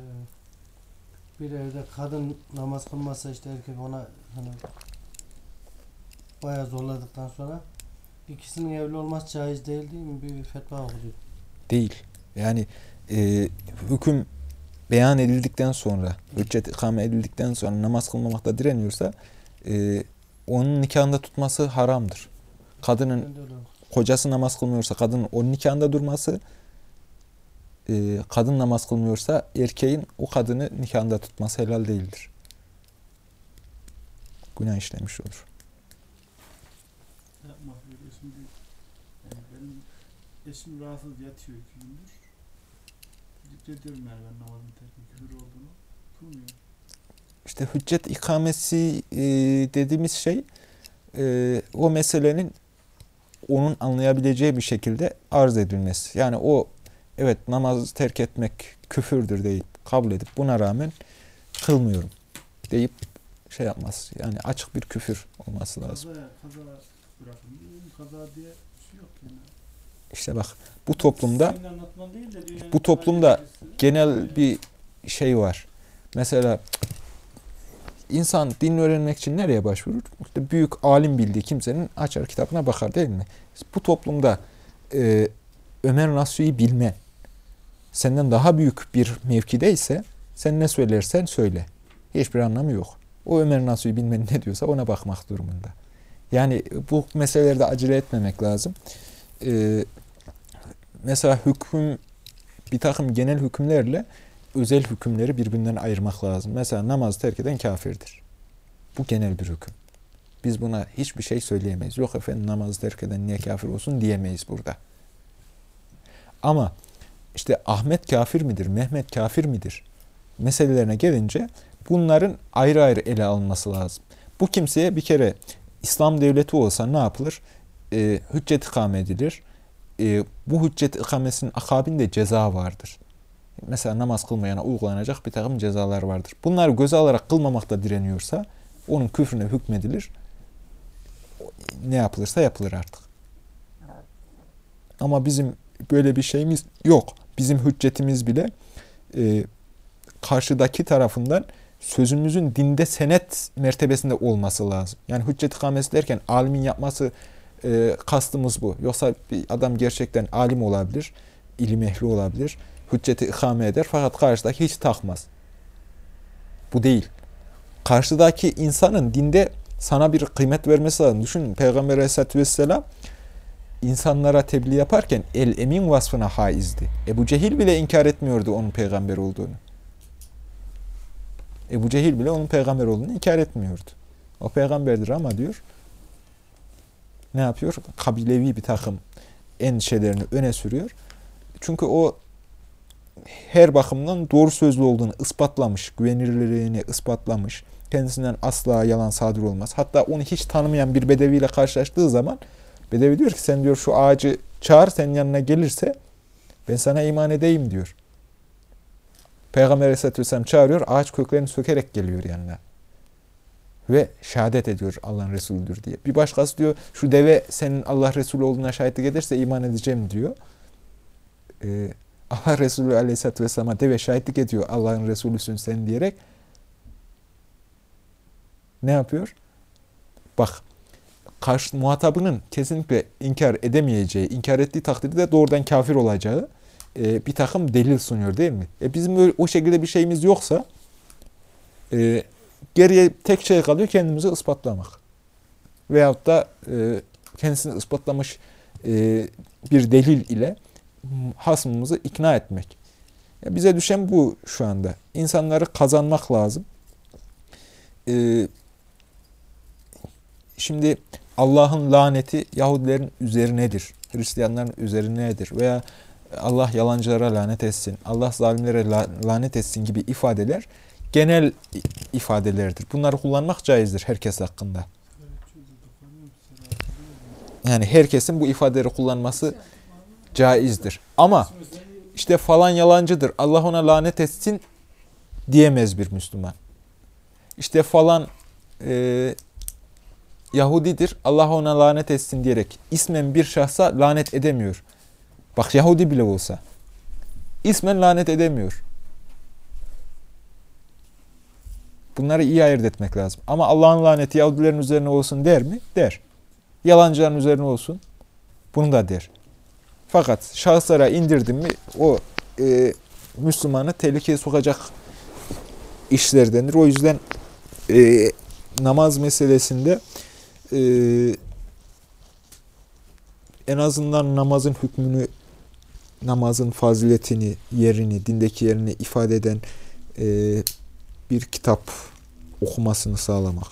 bir evde kadın namaz kılmazsa işte erkek ona hani bayağı zorladıktan sonra ikisinin evli olmaz caiz değil değil mi? Bir fetva okudu. Değil. Yani e, hüküm beyan edildikten sonra, hüccet ikame edildikten sonra namaz kılmamakta direniyorsa e, onun nikahında tutması haramdır. Kadının kocası namaz kılmıyorsa kadının onun nikahında durması, e, kadın namaz kılmıyorsa erkeğin o kadını nikahında tutması helal değildir. Günah işlemiş olur. yapmak gerekiyor. Şimdi yani benim eşim rahatsız yatıyor iki gündür. Zikrediyorum yani ben namazın terkin küfür olduğunu. Kılmıyor. İşte hüccet ikamesi e, dediğimiz şey e, o meselenin onun anlayabileceği bir şekilde arz edilmesi. Yani o evet namazı terk etmek küfürdür deyip kabul edip buna rağmen kılmıyorum deyip şey yapmaz. Yani açık bir küfür olması lazım. Kaza, kaza bırakın. Kaza diye bir şey yok yani. İşte bak bu toplumda bu toplumda genel bir şey var. Mesela insan din öğrenmek için nereye başvurur? İşte büyük alim bildiği kimsenin açar kitabına bakar değil mi? Bu toplumda e, Ömer Nasuh'yu bilmen senden daha büyük bir mevkideyse sen ne söylersen söyle. Hiçbir anlamı yok. O Ömer Nasuh'yu bilmen ne diyorsa ona bakmak durumunda. Yani bu meselelerde acele etmemek lazım. E, mesela hüküm bir takım genel hükümlerle özel hükümleri birbirinden ayırmak lazım. Mesela namaz terk eden kafirdir. Bu genel bir hüküm. Biz buna hiçbir şey söyleyemeyiz. Yok efendim namaz terk eden niye kafir olsun diyemeyiz burada. Ama işte Ahmet kafir midir, Mehmet kafir midir meselelerine gelince bunların ayrı ayrı ele alınması lazım. Bu kimseye bir kere İslam devleti olsa ne yapılır? Ee, hüccet ikame edilir. Ee, bu hüccet ikamesinin akabinde ceza vardır. Mesela namaz kılmayana uygulanacak bir takım cezalar vardır. Bunları göze alarak kılmamakta direniyorsa onun küfrüne hükmedilir. Ne yapılırsa yapılır artık. Ama bizim böyle bir şeyimiz yok. Bizim hüccetimiz bile e, karşıdaki tarafından sözümüzün dinde senet mertebesinde olması lazım. Yani hüccet ikamesi derken alimin yapması e, kastımız bu. Yoksa bir adam gerçekten alim olabilir, ilim ehli olabilir, hücceti ikame eder fakat karşıdaki hiç takmaz. Bu değil. karşıdaki insanın dinde sana bir kıymet vermesi lazım. Düşün Peygamber Aleyhisselatü Vesselam insanlara tebliğ yaparken el emin vasfına haizdi. Ebu Cehil bile inkar etmiyordu onun peygamber olduğunu. Ebu Cehil bile onun peygamber olduğunu inkar etmiyordu. O peygamberdir ama diyor ne yapıyor? Kabilevi bir takım endişelerini öne sürüyor. Çünkü o her bakımdan doğru sözlü olduğunu ispatlamış, güvenilirliğini ispatlamış, kendisinden asla yalan sadır olmaz. Hatta onu hiç tanımayan bir bedeviyle karşılaştığı zaman bedevi diyor ki sen diyor şu ağacı çağır senin yanına gelirse ben sana iman edeyim diyor. Peygamber Aleyhisselatü Vesselam çağırıyor, ağaç köklerini sökerek geliyor yanına. Ve şehadet ediyor Allah'ın Resulüdür diye. Bir başkası diyor, şu deve senin Allah Resulü olduğuna şahitlik ederse iman edeceğim diyor. Ee, Allah Resulü Aleyhisselatü Vesselam'a deve şahitlik ediyor Allah'ın Resulüsün sen diyerek. Ne yapıyor? Bak, karşı muhatabının kesinlikle inkar edemeyeceği, inkar ettiği takdirde de doğrudan kafir olacağı e, bir takım delil sunuyor değil mi? E bizim öyle, o şekilde bir şeyimiz yoksa e, geriye tek şey kalıyor kendimizi ispatlamak. Veyahut da e, kendisini ispatlamış e, bir delil ile hasmımızı ikna etmek. Ya bize düşen bu şu anda. İnsanları kazanmak lazım. E, şimdi Allah'ın laneti Yahudilerin üzerinedir. Hristiyanların üzerinedir. Veya Allah yalancılara lanet etsin, Allah zalimlere lanet etsin gibi ifadeler genel ifadelerdir. Bunları kullanmak caizdir herkes hakkında. Yani herkesin bu ifadeleri kullanması caizdir. Ama işte falan yalancıdır, Allah ona lanet etsin diyemez bir Müslüman. İşte falan e, Yahudidir, Allah ona lanet etsin diyerek ismen bir şahsa lanet edemiyor. Bak Yahudi bile olsa. ismen lanet edemiyor. Bunları iyi ayırt etmek lazım. Ama Allah'ın laneti Yahudilerin üzerine olsun der mi? Der. Yalancıların üzerine olsun. Bunu da der. Fakat şahıslara indirdim mi o e, Müslümanı tehlikeye sokacak işlerdendir. O yüzden e, namaz meselesinde e, en azından namazın hükmünü namazın faziletini, yerini, dindeki yerini ifade eden e, bir kitap okumasını sağlamak.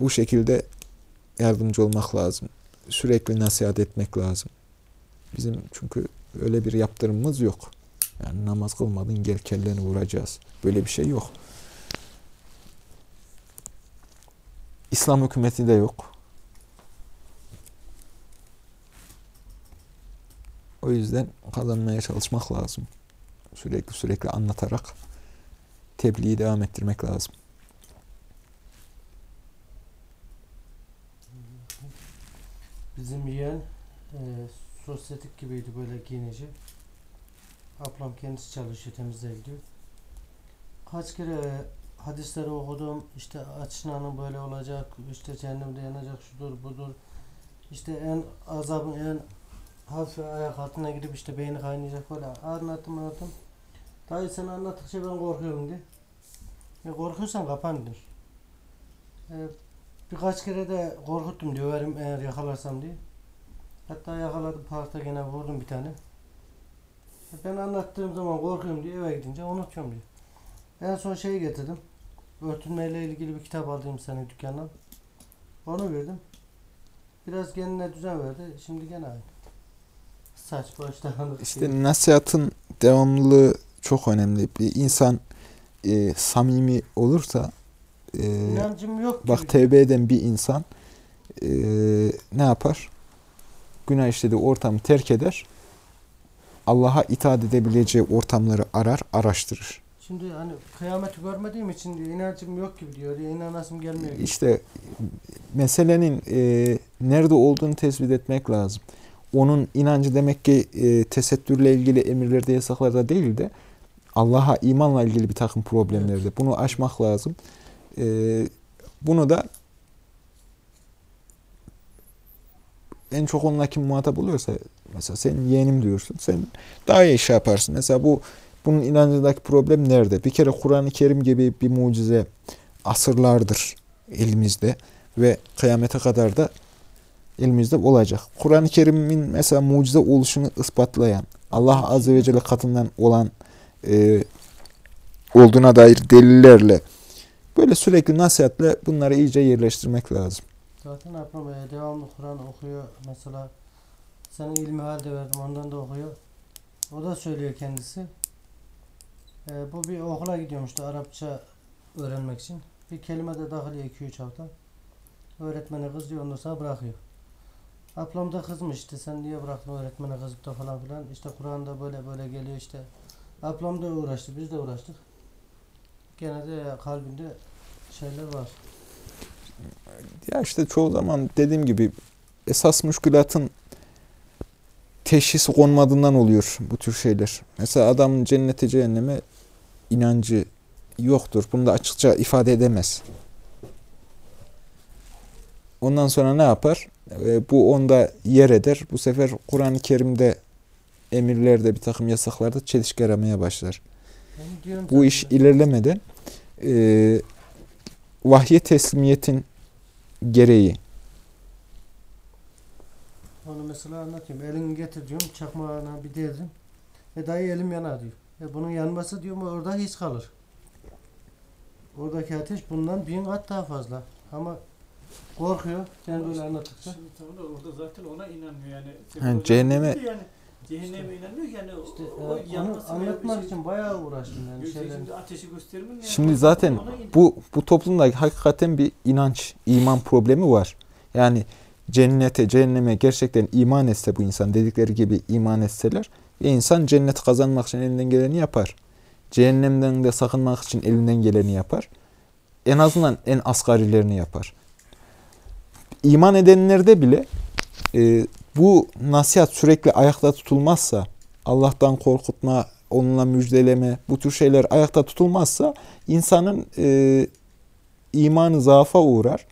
Bu şekilde yardımcı olmak lazım. Sürekli nasihat etmek lazım. Bizim çünkü öyle bir yaptırımımız yok. Yani namaz kılmadın gel kelleni vuracağız. Böyle bir şey yok. İslam hükümeti de yok. O yüzden kazanmaya çalışmak lazım. Sürekli sürekli anlatarak tebliği devam ettirmek lazım. Bizim yeğen e, sosyetik gibiydi böyle giyinici. Ablam kendisi çalışıyor temizliğe gidiyor. Kaç kere hadisleri okudum. İşte açınanın böyle olacak, işte cehennemde yanacak, şudur budur. İşte en azabın en hafif ayak altına gidip işte beyni kaynayacak böyle anlattım anlattım. Dayı sen anlattıkça ben korkuyorum diye. E korkuyorsan kapan. E, birkaç kere de korkuttum döverim eğer yakalarsam diye. Hatta yakaladım parkta gene vurdum bir tane. E, ben anlattığım zaman korkuyorum diye eve gidince unutuyorum diyor. En son şeyi getirdim. Örtünmeyle ilgili bir kitap aldım senin dükkandan. Onu verdim. Biraz kendine düzen verdi. Şimdi gene aynı. Saç baş dağınık. İşte nasihatın devamlılığı çok önemli. Bir insan e, samimi olursa e, İnancım yok bak gibi. tevbe eden bir insan e, ne yapar? Günah işlediği ortamı terk eder. Allah'a itaat edebileceği ortamları arar, araştırır. Şimdi hani kıyameti görmediğim için diyor inancım yok gibi diyor. Ya inanasım gelmiyor. Gibi. İşte meselenin e, nerede olduğunu tespit etmek lazım. Onun inancı demek ki e, tesettürle ilgili emirlerde, yasaklarda değil de Allah'a imanla ilgili bir takım problemlerde. Bunu aşmak lazım. E, bunu da en çok onunla kim muhatap oluyorsa mesela senin yeğenim diyorsun. Sen daha iyi iş yaparsın. Mesela bu Bunun inancındaki problem nerede? Bir kere Kur'an-ı Kerim gibi bir mucize asırlardır elimizde ve kıyamete kadar da elimizde olacak. Kur'an-ı Kerim'in mesela mucize oluşunu ispatlayan, Allah Azze ve Celle katından olan e, olduğuna dair delillerle böyle sürekli nasihatle bunları iyice yerleştirmek lazım. Zaten ablam e, devamlı Kur'an okuyor. Mesela sana ilmi halde verdim ondan da okuyor. O da söylüyor kendisi. E, bu bir okula gidiyormuştu Arapça öğrenmek için. Bir kelime de dahiliye 2-3 hafta. Öğretmene kızıyor ondan sonra bırakıyor. Ablam da kızmıştı. Sen niye bıraktın öğretmene kızıp da falan filan. İşte Kur'an'da böyle böyle geliyor işte. Ablam da uğraştı. Biz de uğraştık. Gene de kalbinde şeyler var. Ya işte çoğu zaman dediğim gibi esas müşkülatın teşhisi konmadığından oluyor bu tür şeyler. Mesela adamın cennete cehenneme inancı yoktur. Bunu da açıkça ifade edemez. Ondan sonra ne yapar? E, bu onda yer eder. Bu sefer Kur'an-ı Kerim'de emirlerde bir takım yasaklarda çelişki aramaya başlar. Bu iş ilerlemeden e, vahye teslimiyetin gereği Onu mesela anlatayım. Elini getir diyorum. Çakmağına bir değdim. E dayı elim yanar diyor. E bunun yanması diyorum orada his kalır. Oradaki ateş bundan bin kat daha fazla. Ama korkuyor. Sen böyle anlattıkça. Şimdi tamam da orada zaten ona inanmıyor yani. Yani cehenneme- Yani, cehenneme inanmıyor ki yani o, İşte o e, onu anlatmak şey- için bayağı uğraştım yani şeyler. şimdi ateşi göstermiyor yani. Şimdi zaten bu bu toplumda hakikaten bir inanç, iman problemi var. Yani cennete, cehenneme gerçekten iman etse bu insan dedikleri gibi iman etseler bir insan cennet kazanmak için elinden geleni yapar. Cehennemden de sakınmak için elinden geleni yapar. En azından en asgarilerini yapar. İman edenlerde bile e, bu nasihat sürekli ayakta tutulmazsa, Allah'tan korkutma, onunla müjdeleme, bu tür şeyler ayakta tutulmazsa insanın e, imanı zaafa uğrar.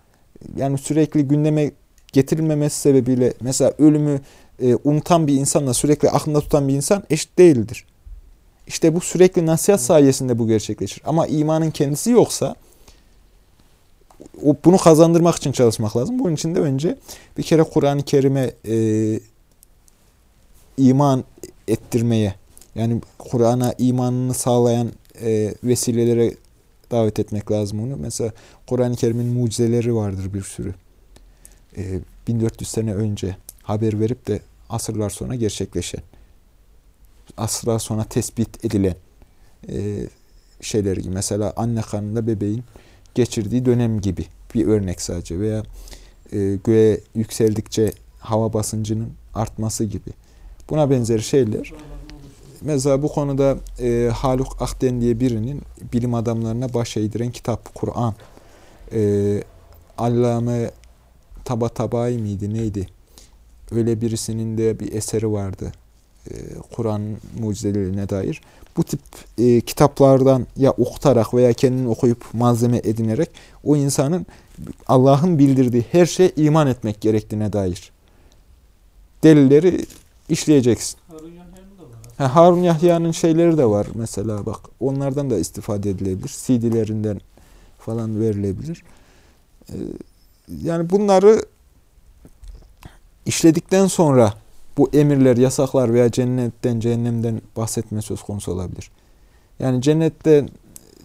Yani sürekli gündeme getirilmemesi sebebiyle mesela ölümü e, unutan bir insanla sürekli aklında tutan bir insan eşit değildir. İşte bu sürekli nasihat sayesinde bu gerçekleşir. Ama imanın kendisi yoksa o, bunu kazandırmak için çalışmak lazım. Bunun için de önce bir kere Kur'an-ı Kerim'e e, iman ettirmeye yani Kur'an'a imanını sağlayan e, vesilelere davet etmek lazım onu. Mesela Kur'an-ı Kerim'in mucizeleri vardır bir sürü. E, 1400 sene önce haber verip de asırlar sonra gerçekleşen, asırlar sonra tespit edilen e, şeyler gibi. Mesela anne karnında bebeğin geçirdiği dönem gibi bir örnek sadece veya e, göğe yükseldikçe hava basıncının artması gibi. Buna benzer şeyler Mesela bu konuda e, Haluk Akden diye birinin bilim adamlarına baş eğdiren kitap Kur'an. E, Allame Tabatabai miydi neydi? Öyle birisinin de bir eseri vardı. E, Kur'an mucizelerine dair. Bu tip e, kitaplardan ya okutarak veya kendini okuyup malzeme edinerek o insanın Allah'ın bildirdiği her şeye iman etmek gerektiğine dair delilleri işleyeceksin. Harun Yahya'nın da var. Ha, Harun Yahya'nın şeyleri de var mesela bak. Onlardan da istifade edilebilir. CD'lerinden falan verilebilir. Ee, yani bunları işledikten sonra bu emirler, yasaklar veya cennetten, cehennemden bahsetme söz konusu olabilir. Yani cennetten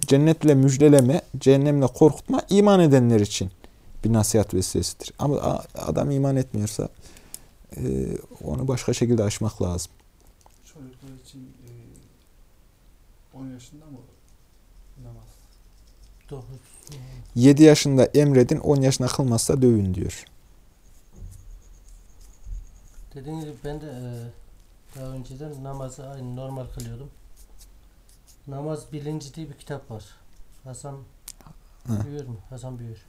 cennetle müjdeleme, cehennemle korkutma iman edenler için bir nasihat vesilesidir. Ama adam iman etmiyorsa e, onu başka şekilde aşmak lazım. Çocuklar için e, 10 yaşında mı namaz? Dokuz. 7 yaşında emredin, 10 yaşına kılmazsa dövün diyor. Dediğim gibi ben de e, daha önceden namazı aynı normal kılıyordum. Namaz bilinci diye bir kitap var. Hasan Hı. Büyür mü? Hasan Büyür.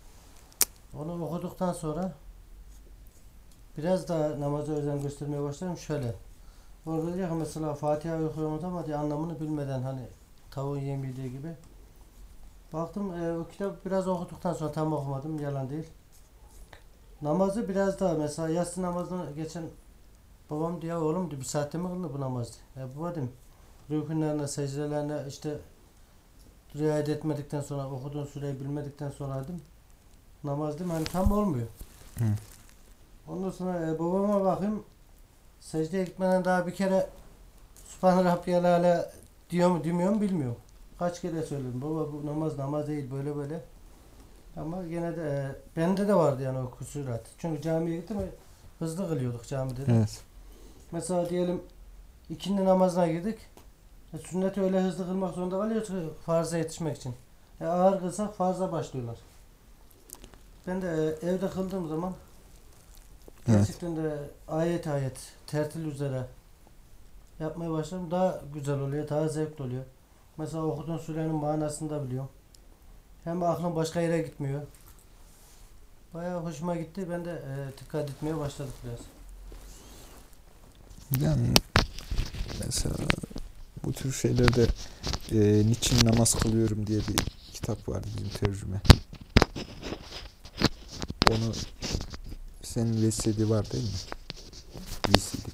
Onu okuduktan sonra biraz daha namaza özen göstermeye başladım. Şöyle. Orada diyor ki mesela Fatiha okuyoruz ama diye anlamını bilmeden hani tavuğun yem yediği gibi. Baktım e, o kitap biraz okuduktan sonra tam okumadım yalan değil. Namazı biraz daha mesela yatsı namazını geçen babam diyor oğlum diyor bir saatte mi kılınır bu namaz diyor. E baba dedim rükünlerine, secdelerine işte riayet etmedikten sonra okuduğun süreyi bilmedikten sonra dedim namaz değil mi? Hani tam olmuyor. Hı. Ondan sonra e, babama bakayım secdeye gitmeden daha bir kere Sübhane Rabbiyal Ala diyor mu demiyor mu bilmiyorum. Kaç kere söyledim. Baba bu namaz namaz değil böyle böyle. Ama gene de e, bende de vardı yani o kusurat. Çünkü camiye gittim hızlı kılıyorduk camide. de. Evet. Mesela diyelim ikindi namazına girdik. E, sünneti öyle hızlı kılmak zorunda kalıyoruz farza yetişmek için. E, ağır kılsak farza başlıyorlar. Ben de e, evde kıldığım zaman Evet. gerçekten de ayet ayet tertil üzere yapmaya başladım. Daha güzel oluyor, daha zevkli oluyor. Mesela okuduğun surenin manasını da biliyorum. Hem aklım başka yere gitmiyor. Bayağı hoşuma gitti. Ben de e, dikkat etmeye başladık biraz. Yani mesela bu tür şeylerde e, niçin namaz kılıyorum diye bir kitap vardı bizim tercüme. Onu senin VCD var değil mi? VCD.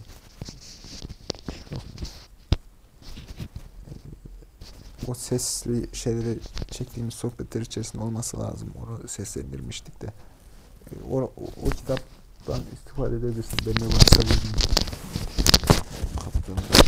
O sesli şeyleri çektiğimiz sohbetler içerisinde olması lazım. Onu seslendirmiştik de. E, O, o, o kitaptan istifade edebilirsin. Ben de varsa bilmiyorum. fatto